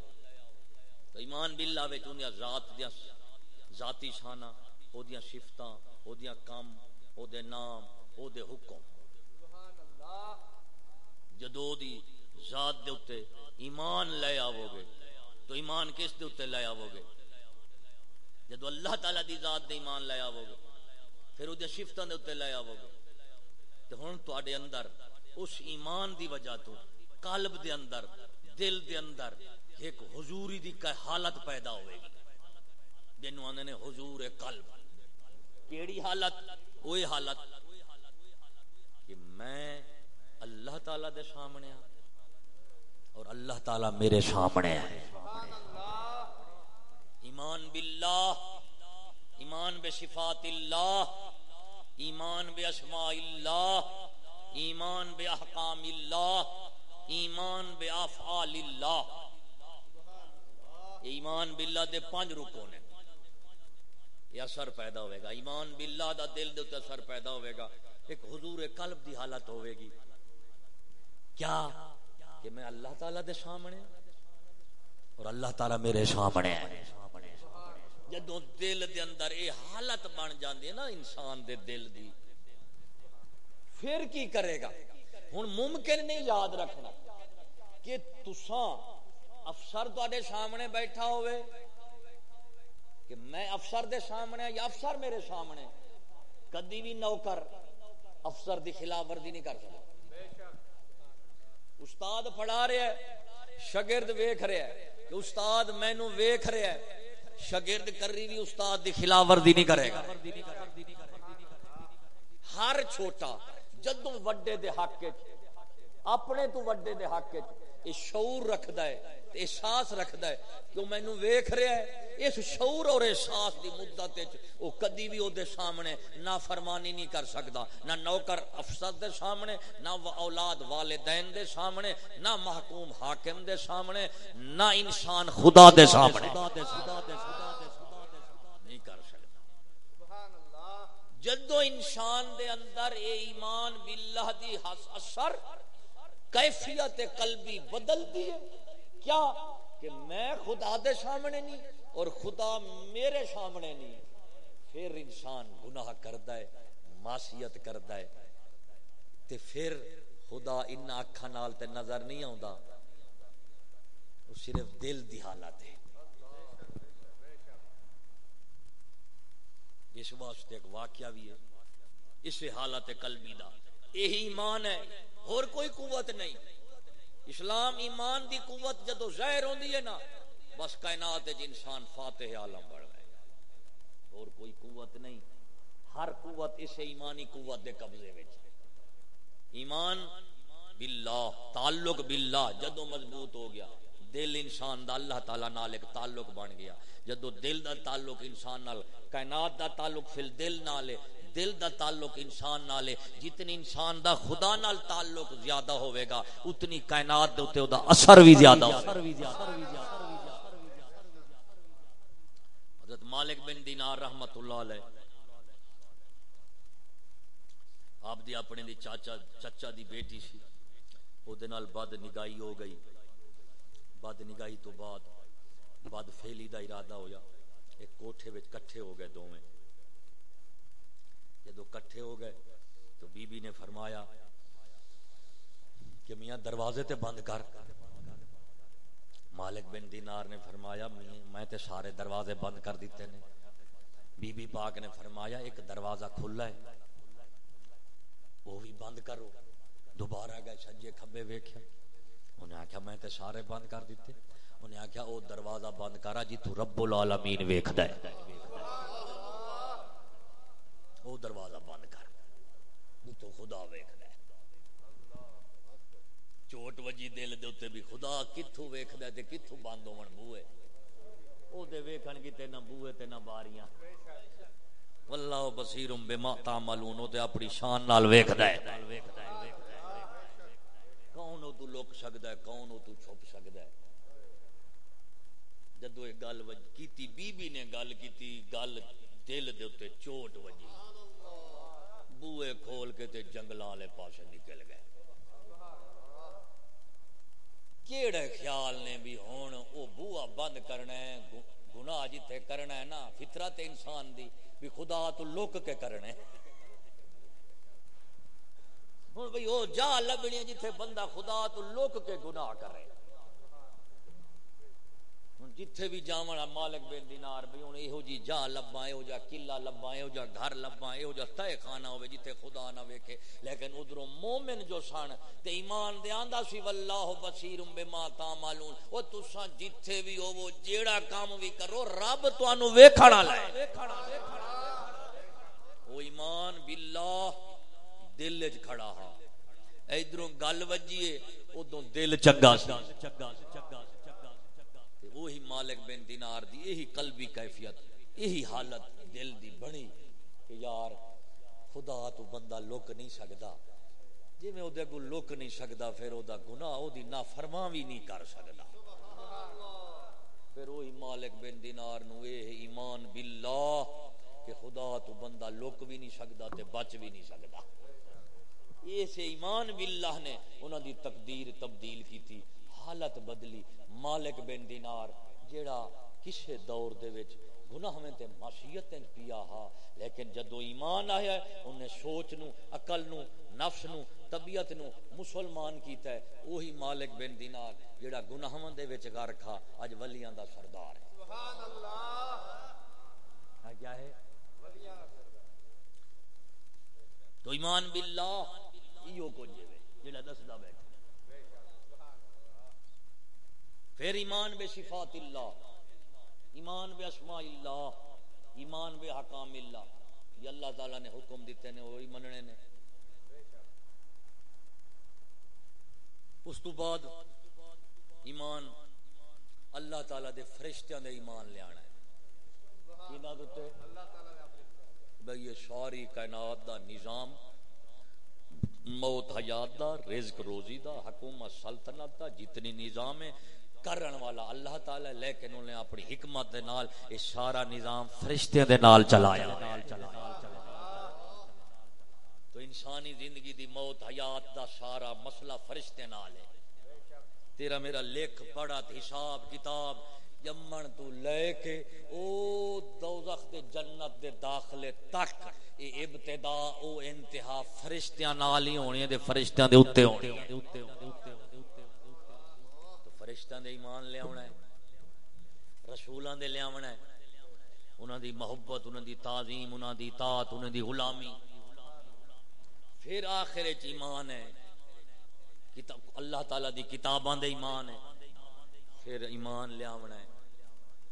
تو ایمان باللہ وچ انہاں ذات دیا ذاتی شانہ او دیا صفتاں او دیا کام او دے نام او دے حکم۔ سبحان اللہ جدو دی ذات دے اتے ایمان لے آو گے، تو ایمان کس دے اتے لے آو گے؟ جدو اللہ تعالی دی ذات دے ایمان لے آو گے، پھر او دے شفتاں دے اتے لے آو گے۔ تو ہن تواڈے اندر، اس ایمان دی وجہ تو قلب دے اندر، دل دے اندر ایک حضوری دی کا حالت پیدا ہوئے گی۔ جنوں آندے نے حضور قلب۔ کیڑی حالت؟ وہی حالت کہ میں اللہ تعالی دے سامنے ہاں اور اللہ تعالی میرے سامنے ہے ایمان باللہ، ایمان بے صفات اللہ، ایمان بے اسماء اللہ، ایمان بے احکام اللہ، ایمان بے افعال اللہ۔ ایمان باللہ دے پانچ رکو نے۔ یہ اثر پیدا ہوئے گا۔ ایمان باللہ دا دل دے تے اثر پیدا ہوئے گا۔ ایک حضور قلب دی حالت ہوئے گی۔ کیا؟ کہ میں اللہ تعالیٰ دے سامنے اور اللہ تعالیٰ میرے سامنے ہے۔ جدو دل دے اندر اے حالت بن جاندی ہے نا، انسان دے دل دی، پھر کی کرے گا؟ ہن ممکن نہیں یاد رکھنا کہ تساں افسر تے سامنے بیٹھا ہوئے کہ میں افسر دے سامنے یا افسر میرے سامنے؟ کدی بھی نوکر افسر دی خلاف ورزی نہیں کر سکتا استاد پڑھا رہا ہے شگرد ویکھ رہا ہے کہ استاد مینو ویکھ رہا ہے شگرد کری بھی استاد دی خلاف ورزی نہیں کرے گا۔ ہر چھوٹا، جدوں وڈے دے حق اپنے تو وڈے دے حق یہ شعور رکھدا ہے احساس رکھدا ہے کہ وہ مینوں ویکھ رہا ہے۔ اس شعور اور احساس دی مدت وچ او کدی بھی او دے سامنے نہ فرمانی نہیں کر سکدا نہ نوکر افسر دے سامنے نہ اولاد والدین دے سامنے نہ محکوم حاکم دے سامنے نہ انسان خدا دے سامنے۔ نہیں کر سکدا۔ جدو انسان دے اندر اے ایمان باللہ دی اثر کیفیت قلبی بدل دی ہے۔ کیا؟ کہ میں خدا دے سامنے نہیں اور خدا میرے سامنے نہیں۔ پھر انسان گناہ کرتا ہے، معصیت کرتا ہے۔ تے پھر خدا ان اکھا نال تے نظر نہیں آوندا۔ وہ صرف دل دی حالت ہے۔ اس واسطے ایک واقعہ بھی ہے۔ اس حالت قلبی دا۔ یہی ایمان ہے، اور کوئی قوت نہیں۔ اسلام ایمان دی قوت جدو ظاہر ہوندی ہے نا، بس کائنات انسان فاتح عالم بڑھ گئے۔ اور کوئی قوت نہیں، ہر قوت اس ایمانی قوت دے قبضے وچ۔ ایمان باللہ، تعلق باللہ، جدو مضبوط ہو گیا، دل انسان دا اللہ تعالی نال ایک تعلق بن گیا۔ جدو دل دا تعلق انسان نال، کائنات دا تعلق فل دل نال دل دا تعلق انسان نال جتنی انسان دا خدا نال تعلق زیادہ ہوئے گا، اتنی کائنات دے اوتے دا اثر بھی زیادہ حضرت مالک بن دینار رحمت اللہ علیہ۔ آپ دی اپنے دی چاچا، چچا دی بیٹی سی۔ او دے نال بد نگاہی ہو گئی۔ بد نگاہی تو بعد، بد فیلی دا ارادہ ہویا۔ ایک کوٹھے وچ کٹھے ہو گئے دوویں۔ جدو کٹھے ہو گئے تو بی بی نے فرمایا کہ میاں دروازے تے بند کر۔ مالک بن دینار نے فرمایا میں تے سارے دروازے بند کر دیتے نے۔ بی بی پاک نے فرمایا، ایک دروازہ کھلا ہے، وہ بھی بند کرو۔ دوبارہ گئے، سجے کھبے ویکھیا۔ انہیں آخیا میں تے سارے بند کر دیتے۔ انہیں آخیا او دروازہ بند کرا جی تو رب العالمین ویکھدا ہے او دروازہ بند کر جی تو خدا ویکھدا ہے چوٹ دل دے اوتے بھی خدا کتھوں ویکھدا تے کتھوں بند ہون بوئے او دے ویکھن کی تے نہ بوئے تے نہ باریاں واللہ بصیرم بما تعملون او تے اپنی شان نال ویکھدا ہے کون او تو لک سکتا ہے کون او تو چھپ سکتا ہے جدو یہ گل کیتی بی بی نے گل کیتی گل دل دے اتنے چوٹ وجی بوئے کھول کے تے جنگلاں والے پاسے نکل گئے کیڑے خیال نے بھی ہون، او بوا بند کرنا ہے گناہ جتھے کرنا ہے نا، فطرت انسان دی، بھی خدا تو لوک کے کرنا ہے۔ ہن بھئی وہ جا لبنی جتھے بندہ خدا تو لوک کے گناہ کرے۔ جتھے بھی جاونا مالک بن دینار بھی ہوں یہو جی جا لبا یہو جا قلعہ لبا یہو جا گھر لبا یہو جا تہ خانہ ہوے جتھے خدا نہ ویکھے۔ لیکن ادھروں مومن جو سن، تے ایمان دے آندا سی، واللہ بصیر بما تعملون۔ او تساں جتھے بھی ہو وہ جیڑا کام بھی کرو، رب تانوں ویکھن والا ہے۔ او ایمان باللہ دل چ کھڑا ہا۔ ادھروں گل وجیے ادو دل چنگا سی چنگا سی۔ وہی مالک بن دینار دی، یہی قلبی کیفیت، یہی حالت دل دی بنی کہ یار، خدا تو بندہ لک نہیں سکتا جی میں ادھر کو لک نہیں سکتا پھر او دا گناہ او دی نافرمان بھی نہیں کر سکتا پھر وہی مالک بن دینار نو اے ایمان باللہ کہ خدا تو بندہ لک بھی نہیں سکتا تے بچ بھی نہیں سکتا اس ایمان باللہ نے انہوں دی تقدیر تبدیل کی تھی حالت بدلی۔ مالک بن دینار، جیڑا کسے دور دے وچ گناہ میں تے معصیت پیا ہا، لیکن جدو ایمان آیا ہے، انہیں سوچ نو، عقل نو، نفس نو، طبیعت نو مسلمان کیتا ہے۔ وہی مالک بن دینار جیڑا گناہ دے وچ گھر کھا اج ولیاں دا سردار ہے۔ سبحان اللہ۔ کیا ہے؟ تو ایمان باللہ، ایو کو جیوے جڑا دسدا بیٹھا۔ پھر ایمان بے صفات اللہ، ایمان بے اسماء اللہ، ایمان بے حکام اللہ۔ یہ اللہ تعالی نے حکم دیتے نے، وہی مننے نے۔ اس تو بعد ایمان اللہ تعالی دے فرشتیاں دے ایمان لے آنا ہے۔ بھئی یہ ساری کائنات دا نظام، موت حیات دا، رزق روزی دا، حکومت سلطنت دا، جتنی نظام ہے کرن والا اللہ تعالی، لیکن انہوں نے اپنی حکمت دے نال یہ سارا نظام فرشتے دے نال چلایا۔ تو انسانی زندگی دی موت، حیات دا سارا مسئلہ فرشتے نال ہے۔ تیرا میرا لکھ پڑھا حساب کتاب جمن تو لے کے او دوزخ دے جنت دے داخلے تک، اے ابتدا، او انتہا فرشتیاں نال ہی ہونی ہے، دے فرشتیاں دے اوتے ہونی تو فرشتیاں دے ایمان لے آونا ہے رسولاں دے لے آونا ہے۔ انہاں دی محبت، انہاں دی تعظیم، انہاں دی اطاعت، انہاں دی غلامی۔ پھر آخر وچ ایمان ہے۔ اللہ تعالی دی کتاباں دے ایمان ہے۔ پھر ایمان لے آونا ہے۔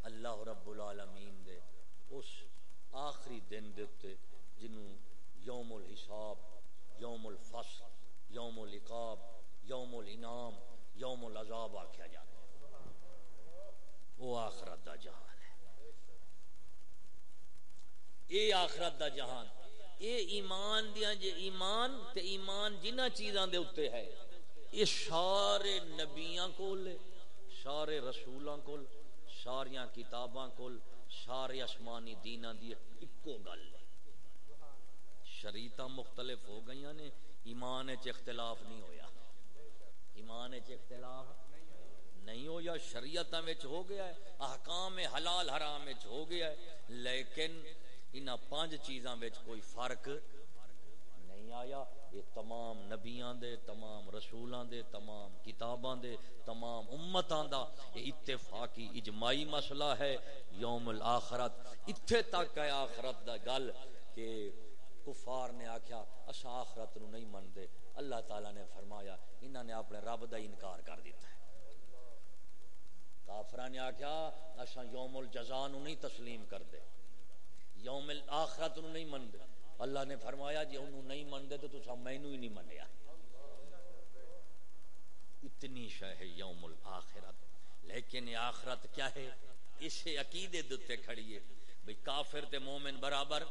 اللہ رب العالمین دے۔ اس آخری دن دے جنوں یوم الحساب، یوم الفصل، یوم العقاب، یوم الانعام یوم العذاب آکھیا جاتا ہے۔ وہ آخرت دا جہان ہے۔ اے آخرت دا جہان۔ اے ایمان دیاں جے ایمان تے ایمان جنہ چیزاں دے اتے ہے، یہ سارے نبیاں کول سارے رسولاں کول ساریا کتاباں کول، سارے آسمانی دینا دی اکو گل ہے۔ شریعت مختلف ہو گئی نے، ایمان اختلاف نہیں ہویا۔ ایمان اختلاف نہیں ہو یا شریعت ہو گیا ہے، احکام حلال حرام ہو گیا ہے، لیکن ان پانچ چیزاں کوئی فرق نہیں آیا۔ یہ تمام نبیاں دے، تمام رسولاں دے، تمام کتاباں دے، تمام امتاں دا یہ اتفاقی اجماعی مسئلہ ہے۔ یوم الاخرت، اتھے تک ہے آخرت دا گل کہ کفار نے آکھیا اسا آخرت نو نہیں من دے اللہ تعالی نے فرمایا، انہاں نے اپنے رب دا انکار کر دیتا ہے۔ کافران نے آکھیا اسا یوم الجزا نو نہیں تسلیم کر دے یوم الاخرت نو نہیں من دے اللہ نے فرمایا جی انہوں نہیں مندے تو تسا مینو ہی نہیں منیا۔ اتنی شہ ہے یوم الاخرت۔ لیکن یہ آخرت کیا ہے؟ اسے عقیدے دتے کھڑی ہے۔ بھئی کافر تے مومن برابر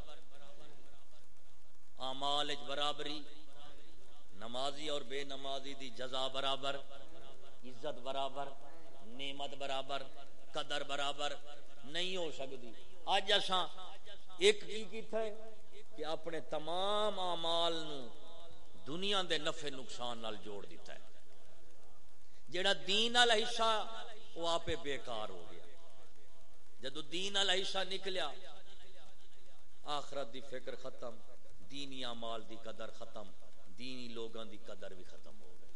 آمال برابری، نمازی اور بے نمازی دی جزا برابر، عزت برابر، نعمت برابر، قدر برابر نہیں ہو سکتی آج اساں ایک کی کیتا ہے کہ اپنے تمام اعمال نو دنیا دے نفع نقصان نال جوڑ دیتا ہے۔ جڑا دین والا حصہ وہ آپ بیکار ہو گیا۔ جدو دین والا حصہ نکلیا، آخرت دی فکر ختم۔ دینی اعمال دی قدر ختم، دینی لوگاں دی قدر بھی ختم ہو گئی۔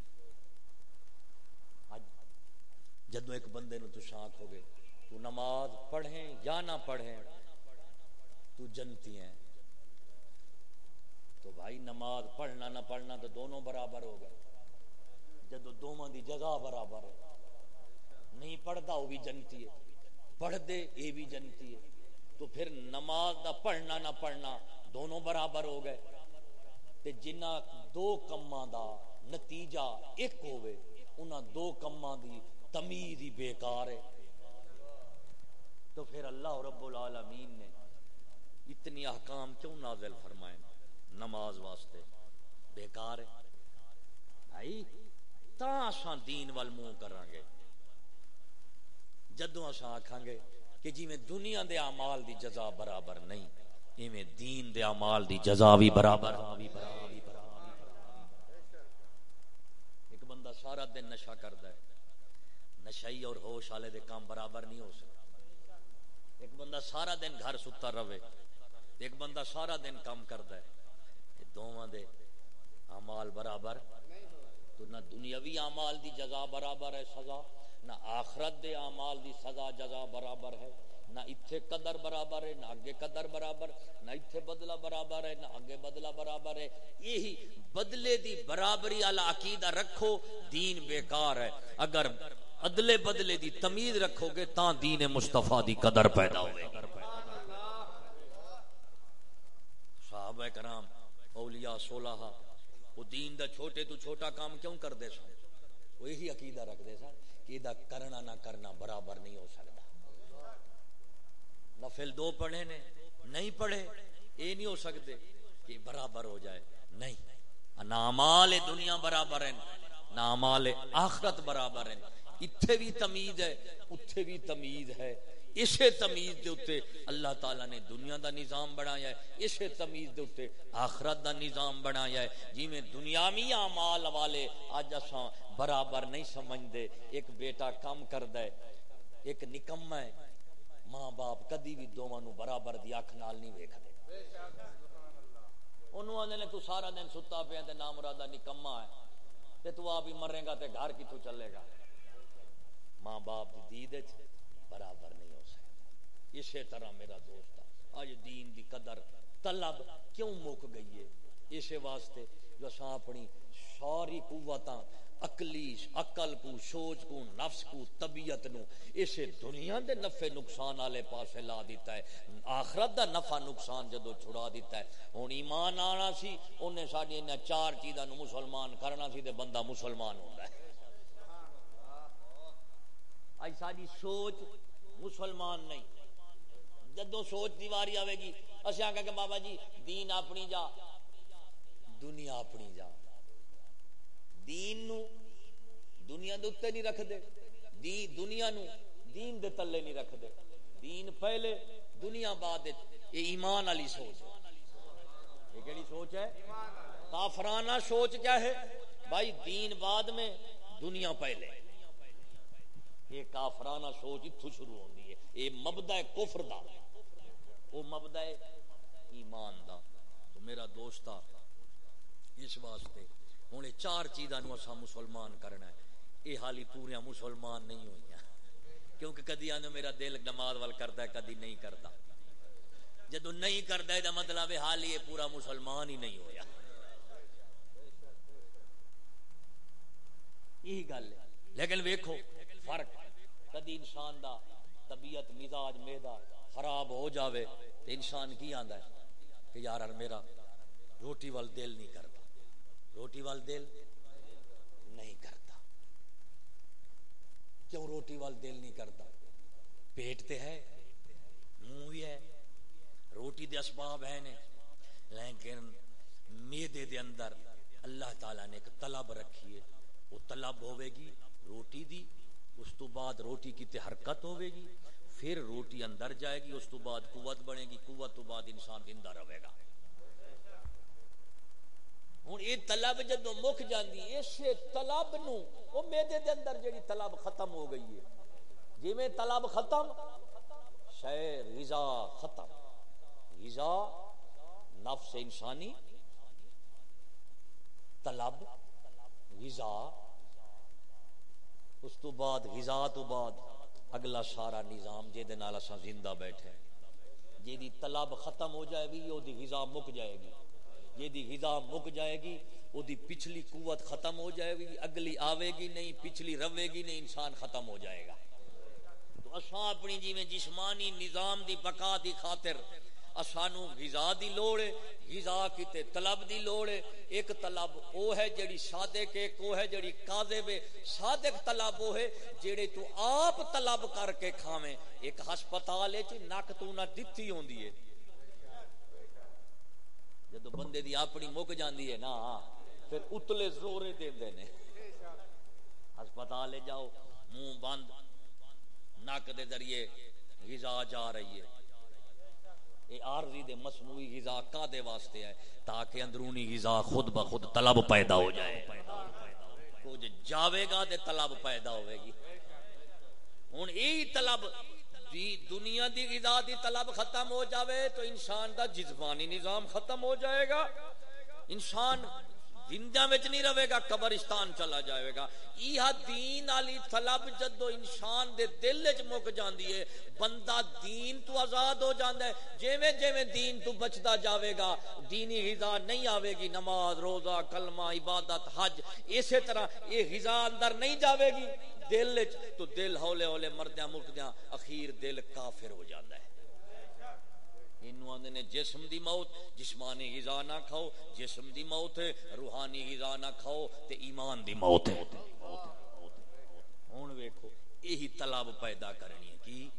جدو ایک بندے نو تو شاک ہو گئے، تو نماز پڑھیں یا نہ پڑھیں، تو جنتی ہیں۔ تو بھائی نماز پڑھنا نہ پڑھنا تو دونوں برابر ہو گئے۔ جدو دونوں دی جگہ برابر ہے۔ نہیں پڑھتا وہ بھی جنتی ہے پڑھ دے یہ بھی جنتی ہے۔ تو پھر نماز دا پڑھنا نہ پڑھنا دونوں برابر ہو گئے۔ تے جنہ دو کما دا نتیجہ ایک ہوئے انہاں دو کما دی تمیز ہی بیکار ہے۔ تو پھر اللہ رب العالمین نے اتنی احکام کیوں نازل فرمائے؟ نماز واسطے۔ بیکار ہے۔ بھائی، تا اساں دین وال منہ کران گے۔ جدوں اساں آکھاں گے کہ جی میں دنیا دے اعمال دی جزا برابر نہیں ایویں دین دے اعمال دی جزا بھی برابر۔ ایک بندہ سارا دن نشہ کردا ہے۔ نشائی اور ہوش والے دے کام برابر نہیں ہو سکتا ایک بندہ سارا دن گھر ستا رہے۔ ایک بندہ سارا دن کام کردا ہے۔ دونوں دے اعمال برابر۔ تو نہ دنیاوی اعمال دی جزا برابر ہے سزا، نہ آخرت دے اعمال دی سزا جزا برابر ہے۔ نہ اتھے قدر برابر ہے، نہ اگے قدر برابر، نہ اتھے بدلہ برابر ہے، نہ اگے بدلہ برابر ہے۔ یہی بدلے دی برابری والا عقیدہ رکھو، دین بیکار ہے۔ اگر عدلے بدلے دی تمیز رکھو گے، تاں دین مصطفیٰ دی قدر پیدا ہوئے صحابہ کرام، اولیاء صلحہ، وہ دین دا چھوٹے تو چھوٹا کام کیوں کر دے سن؟ وہ یہی عقیدہ رکھ دے سن کہ دا کرنا نہ کرنا برابر نہیں ہو سکتا۔ نفل دو پڑھے نے، نہیں پڑھے، اے نہیں ہو سکتے کہ برابر ہو جائے۔ نہیں نامال دنیا برابر ہیں نامال آخرت برابر ہیں اتھے بھی تمید ہے، اتھے بھی تمید ہے۔ اسے تمیز دے اتے اللہ تعالیٰ نے دنیا دا نظام بنایا ہے۔ اسے تمیز دے اتے آخرت دا نظام بنایا ہے۔ جی میں دنیاوی اعمال والے اج اساں برابر نہیں سمجھ دے ایک بیٹا کام کردا ہے، ایک نکم ہے ماں باپ کدی بھی دوواں نو برابر دی اکھ نال نہیں ویکھدے۔ انہوں آندے نے تو سارا دن ستا پیا تے نام مرادہ نکما ہے۔ تے تو آپ ہی مرے گا تے گھر کتوں چلے گا۔ ماں باپ دی دید برابر نہیں ہو سکتا۔ اسی طرح میرا دوست آج دین دی قدر طلب کیوں مک گئی ہے؟ اسی واسطے جو اساں اپنی ساری قوتاں عقلی عقل کو، سوچ کو، نفس کو، طبیعت نو، اسے دنیا دے نفع نقصان والے پاسے لا دیتا ہے۔ آخرت دا نفع نقصان جدو چھڑا دیتا ہے۔ ہن ایمان آنا سی، اونے ساڈی انہاں چار چیزاں نو مسلمان کرنا سی تے بندہ مسلمان ہوندا ہے۔ اج ساری سوچ مسلمان نہیں۔ جدو سوچ دیواری آئے گی اصل آگا کہ بابا جی دین اپنی جا، دنیا اپنی جا۔ دین نو دنیا دے اتنے نہیں رکھ دے۔ دی دنیا نو دین دے تلے نہیں رکھ دے۔ دین پہلے، دنیا بعد یہ ایمان علی سوچ۔ یہ کیڑی سوچ ہے؟ کافرانہ سوچ کیا ہے؟ بھائی، دین بعد میں دنیا پہلے۔ یہ کافرانہ سوچ اتو شروع ہوتی ہے۔ یہ مبدا کفر دا۔ وہ مبدا ایمان دا۔ تو میرا دوست اس واسطے ہوں چار چیزاں مسلمان کرنا ہے۔ یہ حالی پوریا مسلمان نہیں ہوئی کیونکہ کدی آنے میرا دل نماز وال کرتا ہے، کدی نہیں کرتا۔ جدو نہیں کرتا ہے مطلب حال یہ پورا مسلمان ہی نہیں ہویا۔ یہی گل ہے۔ لیکن ویکھو، فرق کدی انسان دا طبیعت، مزاج، میدا خراب ہو جاوے تو انسان کی آندا ہے کہ یار میرا روٹی وال دل نہیں کرتا۔ روٹی وال دل نہیں کرتا۔ کیوں روٹی وال دل نہیں کرتا؟ پیٹ تے ہے، منہ بھی ہے۔ روٹی دے اسباب ہے نے۔ لیکن میدے دے اندر اللہ تعالی نے ایک طلب رکھی ہے۔ وہ طلب ہوے گی روٹی دی، اس تو بعد روٹی کی تے حرکت ہوے گی۔ پھر روٹی اندر جائے گی، اس تو بعد قوت بنے گی۔ قوت تو بعد انسان زندہ رہے گا۔ ہوں یہ طلب جدو مک جاندی اس طلب نو وہ میدے دے اندر جڑی طلب ختم ہو گئی ہے جی میں طلب ختم، شے غذا ختم۔ غذا، نفس انسانی طلب، غذا۔ اس تو بعد، غذا تو بعد اگلا سارا نظام جے دے نال اساں زندہ بیٹھے جے دی طلب ختم ہو جائے گی، او دی غذا مک جائے گی۔ جے دی غذا مک جائے گی او دی پچھلی قوت ختم ہو جائے گی، اگلی آوے گی نہیں، پچھلی روے گی نہیں، انسان ختم ہو جائے گا۔ تو اساں اپنی جی میں جسمانی نظام دی بقا دی خاطر اسانو غذا دی لوڑ ہے، غذا کیتے طلب دی لوڑ ہے۔ ایک طلب او ہے جڑی صادق ایک او ہے جڑی کاذب ہے۔ صادق طلب او ہے جڑے تو آپ طلب کر کے کھاویں۔ ایک ہسپتال وچ نک تو نہ دتی ہوندی ہے۔ جدو بندے دی اپنی مک جاندی ہے نا، پھر اتلے زورے دے دے نے۔ ہسپتال لے جاؤ، منہ بند نک دے ذریعے غذا جا رہی ہے۔ یہ عارضی دے مصنوعی غذا کا دے واسطے ہے؟ تاکہ اندرونی غذا خود بخود طلب پیدا ہو جائے۔ کچھ جاوے گا تے طلب پیدا ہوے گی۔ ہن یہی طلب دی دنیا دی غذا دی طلب ختم ہو جاوے تو انسان دا جسمانی نظام ختم ہو جائے گا۔ انسان زندہ وچ نہیں رہے گا، قبرستان چلا جائے گا۔ یہ دین علی طلب جدو انسان دے دل وچ مک جاندی ہے، بندہ دین تو آزاد ہو جاندا ہے۔ جویں جویں دین تو بچدا جاوے گا، دینی غذا نہیں آوے گی، نماز، روزہ، کلمہ، عبادت، حج، اسی طرح یہ غذا اندر نہیں جاوے گی۔ دل تو دل ہولے ہولے مردیا مردیا اخیر دل کافر ہو جاتا ہے۔ نے جسم دی موت، جسمانی غذا نہ کھاؤ، جسم دی موت ہے روحانی غذا نہ کھاؤ، تے ایمان دی موت ہے۔ ہوں ویکھو یہی طلب پیدا کرنی ہے کی؟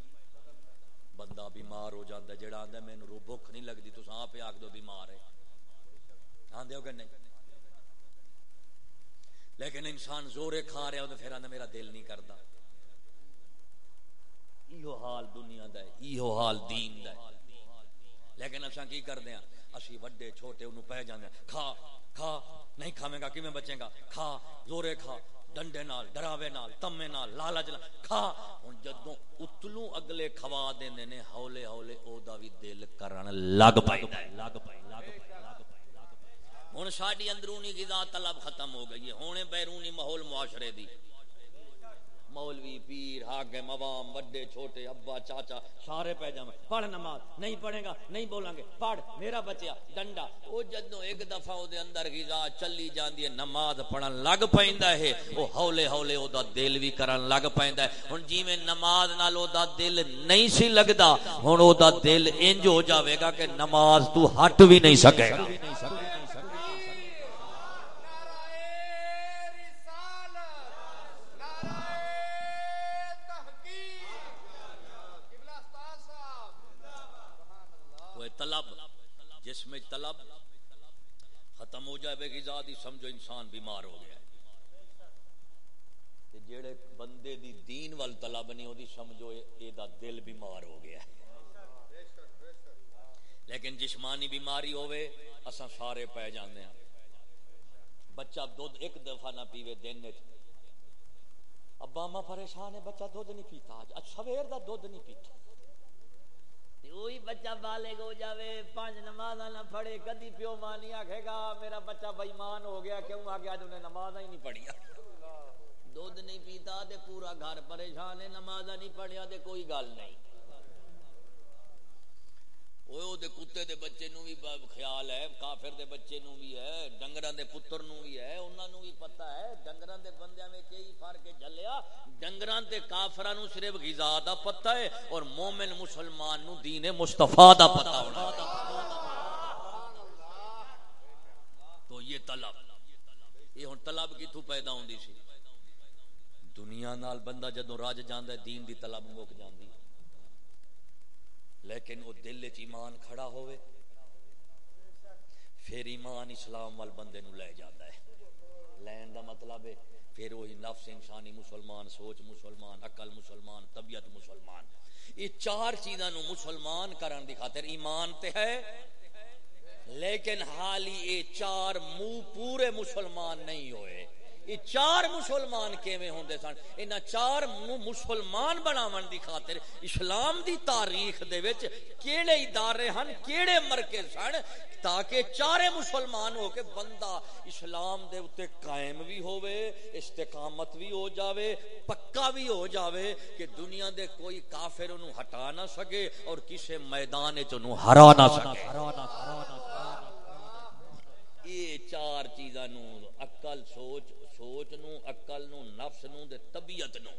بندہ بیمار ہو جاتا ہے، جڑا آدھا مینو رو بھوک نہیں لگتی تو آپ آخ دو بیمار ہے۔ آدھے ہو کہ نہیں؟ لیکن انسان زورے کھا رہا تو پھر آدھا میرا دل نہیں کرتا ایو حال دنیا دا ہے ایو حال دین دا ہے۔ لیکن اچھا کی کر دیا ہاں؟ اسی وڈے چھوٹے انہوں پہ جانے ہاں۔ کھا کھا، نہیں کھامے گا، کیویں بچے گا؟ کھا، زورے کھا، ڈنڈے نال، ڈراوے نال، تمے نال، لالچ نال۔ کھا، ہن جدوں اتلوں اگلے کھوا دیندے نے ہولے ہولے او دا وی دل کرن لگ پیندا ہے لگ پیندا ہوں ساری اندرونی غذا طلب ختم ہو گئی ہے۔ ہوں بیرونی ماحول معاشرے دی۔ مولوی، پیر، حاکم، عوام بڑے چھوٹے، ابا، چاچا، سارے پہ جا پڑھ نماز۔ نہیں پڑھے گا، نہیں بولیں گے۔ پڑھ، میرا بچیا، ڈنڈا۔ وہ جدو ایک دفعہ دے اندر غذا چلی جاندی ہے، نماز پڑھن لگ پیندا ہے او ہولے ہولے او دا دل وی کرن لگ پیندا ہے۔ ہن جویں نماز نال او دا دل نہیں سی لگدا، ہن او دا دل انج ہو جاوے گا کہ نماز تو ہٹ بھی نہیں سکے گا۔ طلب۔ ختم ہو جائے گی ذاتی سمجھو انسان بیمار ہو گیا جڑے بندے دی دین وال طلب نہیں ہوتی سمجھو اے دا دل بیمار ہو گیا لیکن جسمانی بیماری ہوئے اساں سارے پہ جانے ہیں بچہ دودھ ایک دفعہ نہ پیوے دن ابا ماں پریشان ہے، بچہ دودھ نہیں پیتا۔ اچھا سویر دا دودھ نہیں پیتا۔ وہی بچہ بالغ ہو جاوے پانچ نماز نہ پڑھے، کدی پیو ماں نہیں آکھے گا، میرا بچہ بےمان ہو گیا، کیوں آ گیا انہیں نماز ہی نہیں پڑھیا دودھ نہیں پیتا تے پورا گھر پریشان ہے نماز نہیں پڑھیا تے کوئی گل نہیں۔ کتے دے بچے نو بھی خیال ہے کافر دے بچے نو بھی ہے ڈنگران دے پتر نو بھی ہے انہاں نو بھی پتہ ہے ڈنگران دے بندیاں میں یہی فرق جلیا ڈنگران تے کافراں نو صرف غذا دا پتہ ہے اور مومن مسلمان نو دین مصطفی دا پتہ ہونا تو یہ طلب یہ ہن طلب کیتھوں پیدا ہوندی سی دنیا نال بندہ جدوں راج جاندا ہے دین دی طلب مک جاندی لیکن وہ دل چ ایمان کھڑا ہوئے پھر ایمان اسلام وال بندے نو لے جاتا ہے۔ لین دا مطلب ہے، پھر وہی نفس انسانی مسلمان، سوچ مسلمان، عقل مسلمان، طبیعت مسلمان۔ یہ چار چیزاں نو مسلمان کرن دی خاطر ایمان تے ہے، لیکن حالی یہ چار منہ پورے مسلمان نہیں ہوئے۔ یہ چار مسلمان کیویں ہوندے سن؟ انہاں چار مسلمان بناون دی خاطر اسلام دی تاریخ دے وچ کیڑے ادارے ہن، کیڑے مرکز سن تاکہ چارے مسلمان ہو کے بندہ اسلام دے اتے قائم بھی ہوئے استقامت بھی ہو جاوے، پکا بھی ہو جاوے کہ دنیا دے کوئی کافر انہوں ہٹا نہ سکے اور کسے میدان چنوں ہرا نہ سکے۔ یہ چار چیزاں نو عقل، سوچ سوچ نو، عقل نو، نفس نو، دے طبیعت نو۔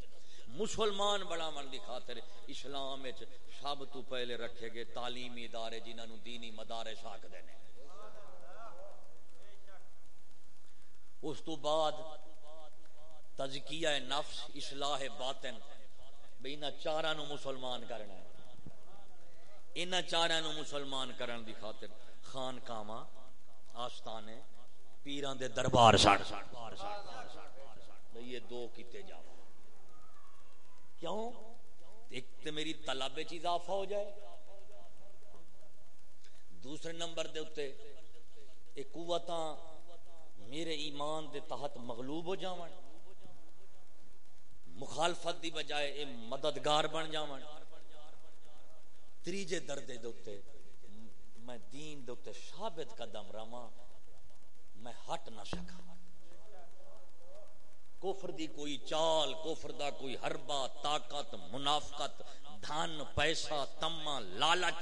مسلمان بڑا من دی خاطر اسلام وچ سب تو پہلے رکھے گئے تعلیمی ادارے جنہاں نو دینی مدارس آکھدے نے۔ اس تو بعد تزکیہ نفس، اصلاح باطن بے انہاں چاراں نو مسلمان کرنا ہے۔ انہاں چاراں نو مسلمان کرن دی خاطر خان کاما آستانے پیران دے دربار سڑ یہ دو کیتے جا۔ کیوں؟ ایک تو میری طلب وچ اضافہ ہو جائے۔ دوسرے نمبر دے اتے ایک قوتاں میرے ایمان دے تحت مغلوب ہو جاون۔ مخالفت دی بجائے اے مددگار بن جاون۔ تریجے دردے دے اتے میں دین دے اتے ثابت قدم رواں۔ میں ہٹ نہ سکا۔ کفر دی کوئی چال، کفر دا کوئی حربہ، طاقت، منافقت، دھن، پیسہ تما لالچ،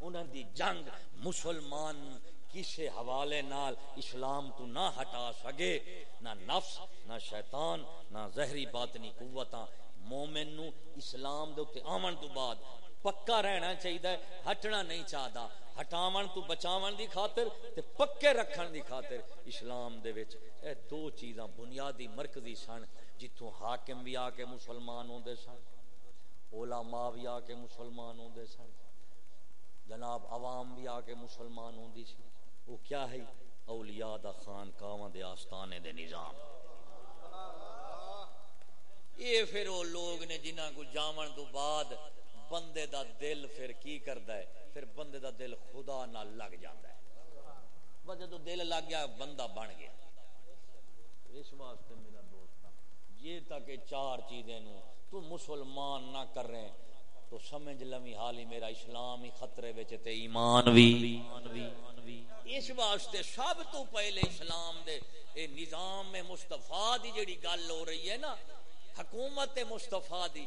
انہاں دی جنگ مسلمان کسے حوالے نال اسلام تو نہ ہٹا سکے، نہ نفس، نہ شیطان، نہ زہری باطنی قوتاں۔ مومن نو اسلام دے تے آمن تو بعد پکا رہنا چاہیے ہٹنا نہیں چاہتا ہٹاون تو بچاون دی خاطر تے پکے رکھن دی خاطر اسلام دے وچ اے دو چیزاں بنیادی مرکزی سن جتوں حاکم بھی آ کے مسلمان ہوندے سن، علماء بھی آ کے مسلمان ہوندے سن، جناب عوام بھی آ کے مسلمان ہوندی سی۔ وہ کیا ہے؟ اولیاء دا خان کاواں دے آستانے دے نظام۔ یہ پھر وہ لوگ نے جنہاں کو جاون تو بعد بندے دا دل پھر کی کردا ہے؟ پھر بندے دا دل خدا نہ لگ جاتا ہے۔ بس جدو دل لگ گیا، بندہ بن گیا۔ اس واسطے میرا دوست یہ تک چار چیزیں نو تو مسلمان نہ کر رہے ہیں تو سمجھ لمی حالی میرا اسلام ہی خطرے وچ تے ایمان وی۔ اس واسطے سب تو پہلے اسلام دے، اے نظام میں مصطفیٰ دی جڑی گل ہو رہی ہے نا، حکومت مصطفیٰ دی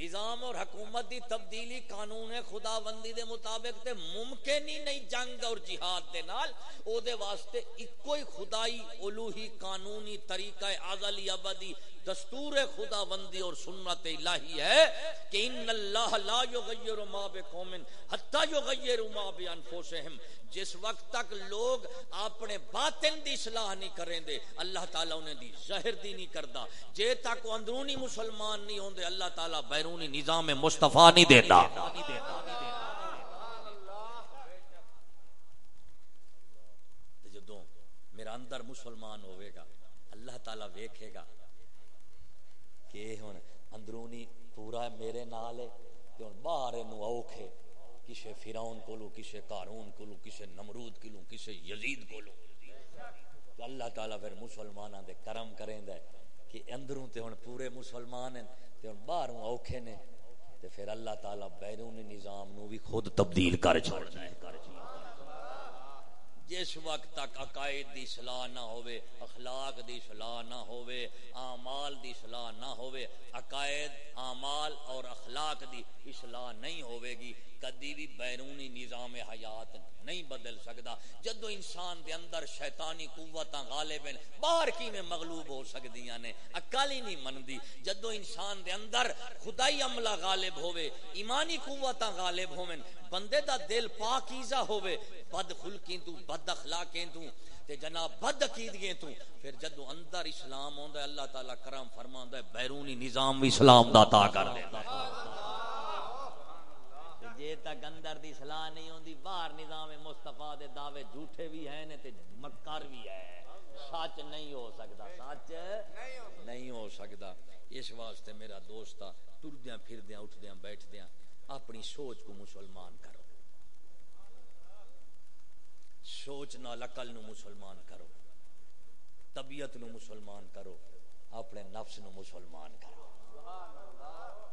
نظام اور حکومت دی تبدیلی قانون خدا بندی دے مطابق تے ممکن ہی نہیں جنگ اور جہاد دے نال۔ او دے واسطے اکوئی خدائی الوہی قانونی طریقہ ازلی ابدی دستور خدا بندی اور سنت الہی ہے کہ ان اللہ لا یغیر ما بقوم حتی یغیر ما بانفسہم۔ جس وقت تک لوگ اپنے باطن دی اصلاح نہیں کریں دے، اللہ تعالیٰ انہیں دی ظاہر دی نہیں کردا۔ جے تک اندرونی مسلمان نہیں ہوندے اللہ تعالیٰ بیرونی نظام مصطفیٰ نہیں دیتا۔ جدوں میرا اندر مسلمان ہوئے گا، اللہ تعالیٰ ویکھے گا کہ ہن اندرونی پورا میرے نال ہے ہن باہر نو اوکھے۔ کسے فیراؤن کو لو کسے کارون کو لو کسے نمرود کو کسے یزید کو لو اللہ تعالیٰ پھر مسلمانوں دے کرم کریں دے کہ اندروں تے ہن پورے مسلمان ہیں تے ہن باہروں اوکھے نے۔ تے پھر اللہ تعالیٰ بیرونی نظام نو بھی خود تبدیل کر چھوڑنا ہے۔ جس وقت تک عقائد دی اصلاح نہ ہوئے، اخلاق دی اصلاح نہ ہوئے، اعمال دی اصلاح نہ ہوئے، عقائد، اعمال اور اخلاق دی اصلاح نہیں ہوئے گی کدی بھی بیرونی نظام حیات نہیں بدل سکتا جدو انسان دے اندر شیطانی قوت غالب ہیں، باہر کی میں مغلوب ہو سکتی نے؟ اکل ہی نہیں منتی جدو انسان دے اندر خدائی عملہ غالب ہوئے ایمانی قوت غالب ہوئے بندے دا دل پاکیزہ ہوئے بد خلقیں تو، بد اخلاقیں تو، تے جناب بد عقیدگیں تو، پھر جدو اندر اسلام ہوندا ہے، اللہ تعالی کرم فرماندا ہے، بیرونی نظام بھی اسلام دا عطا کر دیندا جے تک اندر دی صلاح نہیں ہوندی، باہر نظام مصطفی دے دعوے جھوٹے بھی ہیں تے مکر بھی ہے۔ سچ نہیں ہو سکتا، سچ نہیں ہو سکتا۔ اس واسطے میرا دوستا ٹردیاں پھردیاں، اٹھدیاں، بیٹھدیاں، اپنی سوچ کو مسلمان کرو۔ سوچ نال عقل نو مسلمان کرو۔ طبیعت نو مسلمان کرو۔ اپنے نفس نو مسلمان کرو۔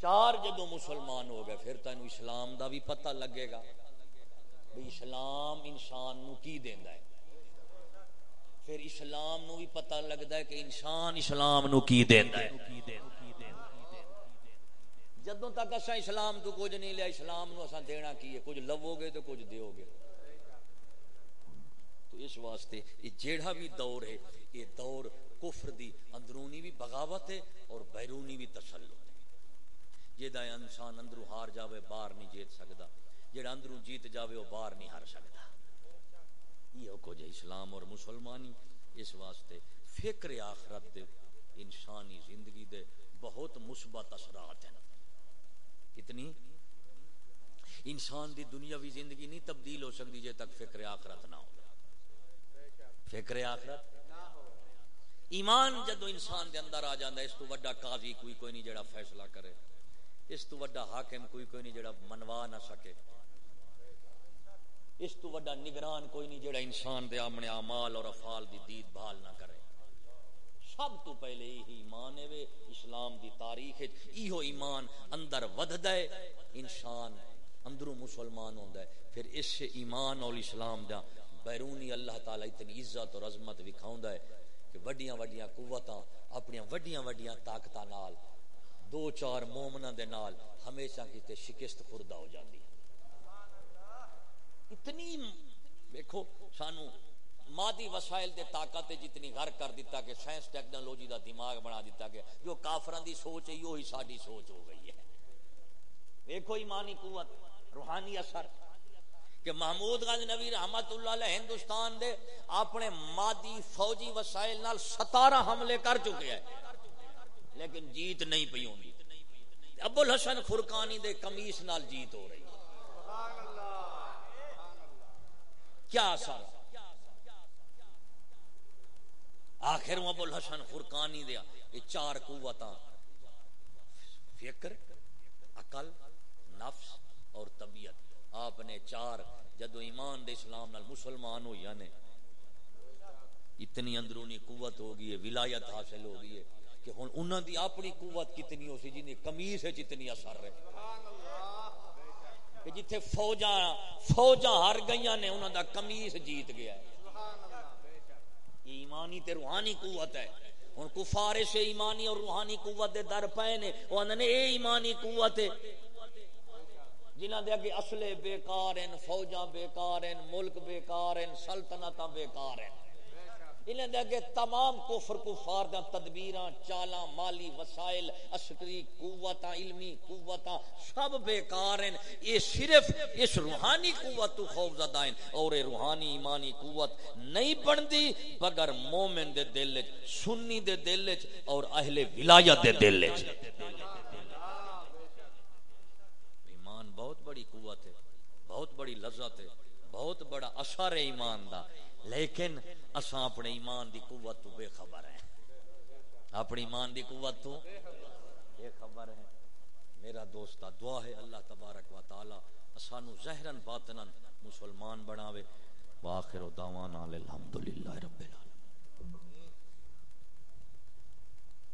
چار جدو مسلمان ہو گئے، پھر تین اسلام دا بھی پتہ لگے گا بھی اسلام انسان نو کی دینا ہے؟ پھر اسلام نو بھی پتہ لگتا ہے کہ انسان اسلام نو کی دینا ہے۔ جدوں تک اصا اسلام تو کچھ نہیں لیا، اسلام نو اصا دینا کی ہے؟ کچھ لو گے تو کچھ دیو گے۔ تو اس واسطے یہ جیڑا بھی دور ہے، یہ دور کفر دی اندرونی بھی بغاوت ہے اور بیرونی بھی تسلط۔ ہے جہاں انسان اندروں ہار جاوے، باہر نہیں جیت سکتا جہاں اندروں جیت جاوے، وہ باہر نہیں ہار سکتا یہ کچھ اسلام اور مسلمانی، اس واسطے فکر آخرت دے، انسانی زندگی دے بہت مثبت اثرات ہیں۔ کتنی؟ انسان دی دنیاوی زندگی نہیں تبدیل ہو سکتی جے تک فکر آخرت نہ ہو۔ فکر آخرت؟ ایمان جدو انسان دے اندر آ جاندہ اس تو وڈا قاضی کوئی کوئی نہیں جڑا فیصلہ کرے۔ اس تو وڈا حاکم کوئی کوئی نہیں جڑا منوا نہ سکے۔ اس تو وڈا نگران کوئی نہیں جڑا انسان دے آمنے اعمال اور افعال دی دید بھال نہ کرے۔ سب تو پہلے ہی ایمان ہے اسلام دی تاریخ ہے ایہو ایمان اندر ودھدا ہے، انسان اندروں مسلمان ہوندا ہے۔ پھر اس سے ایمان اور اسلام دا بیرونی اللہ تعالی اتنی عزت اور عظمت وکھاوندا ہے کہ وڈیاں وڈیاں قوتاں اپنی وڈیاں وڈیاں طاقتاں نال دو چار مومناں دے نال ہمیشہ کیتے شکست خوردہ ہو جاندی اتنی دیکھو سانو مادی وسائل دے طاقت جتنی گھر کر دیتا کہ سائنس ٹیکنالوجی دا دماغ بنا دیتا کہ جو کافران دی سوچ ہے یہی ساری سوچ ہو گئی ہے۔ دیکھو ایمانی قوت، روحانی اثر کہ محمود غز نبی رحمت اللہ علیہ ہندوستان دے اپنے مادی فوجی وسائل نال ستارہ حملے کر چکے ہیں۔ لیکن جیت نہیں پی ہوں ابو الحسن فرقانی دے کمیس نال جیت ہو رہی ہے۔ کیا اثر آخر ابو الحسن فرقانی دیا، یہ چار قوتاں۔ فکر، عقل، نفس اور طبیعت۔ آپ نے چار، جدو ایمان دے اسلام نال مسلمان ہوئی نے۔ اتنی اندرونی قوت ہو گئی ہے، ولایت حاصل ہو گئی ہے۔ کہ ہن انہاں دی اپنی قوت کتنی ہو سی جنہیں کمیز ہے جتنی اثر رہے کہ جتھے فوجاں فوجاں ہار گئیاں نے، انہاں دا کمیز جیت گیا ہے۔ ایمانی تے روحانی قوت ہے۔ ہن کفار سے ایمانی اور روحانی قوت دے در پے نے۔ او اندے اے ایمانی قوت ہے۔ جنہاں دے اگے اصلے بیکار ہیں، فوجاں بیکار ہیں، ملک بیکار ہیں، سلطنتاں بیکار ہیں۔ انہیں دے اگے تمام کفر کفار دا تدبیراں، چالاں، مالی وسائل، عسکری قوتاں، علمی قوتاں سب بیکار ہیں۔ یہ صرف اس روحانی قوت تو خوف زدہ ہیں اور یہ روحانی ایمانی قوت نہیں بندی بگر مومن دے دل سنی دے دل اور اہل ولایت دے دل ایمان بہت بڑی قوت ہے، بہت بڑی لذت ہے، بہت بڑا اثر ہے ایمان دا۔ لیکن اساں اپنے ایمان دی قوت تو بے خبر ہیں۔ اپنی ایمان دی قوت تو بے خبر ہیں۔ میرا دوست دعا ہے، اللہ تبارک و تعالی اسانو زہرن باطنن مسلمان بناوے۔ واخر دعوانا الحمدللہ رب العالمین۔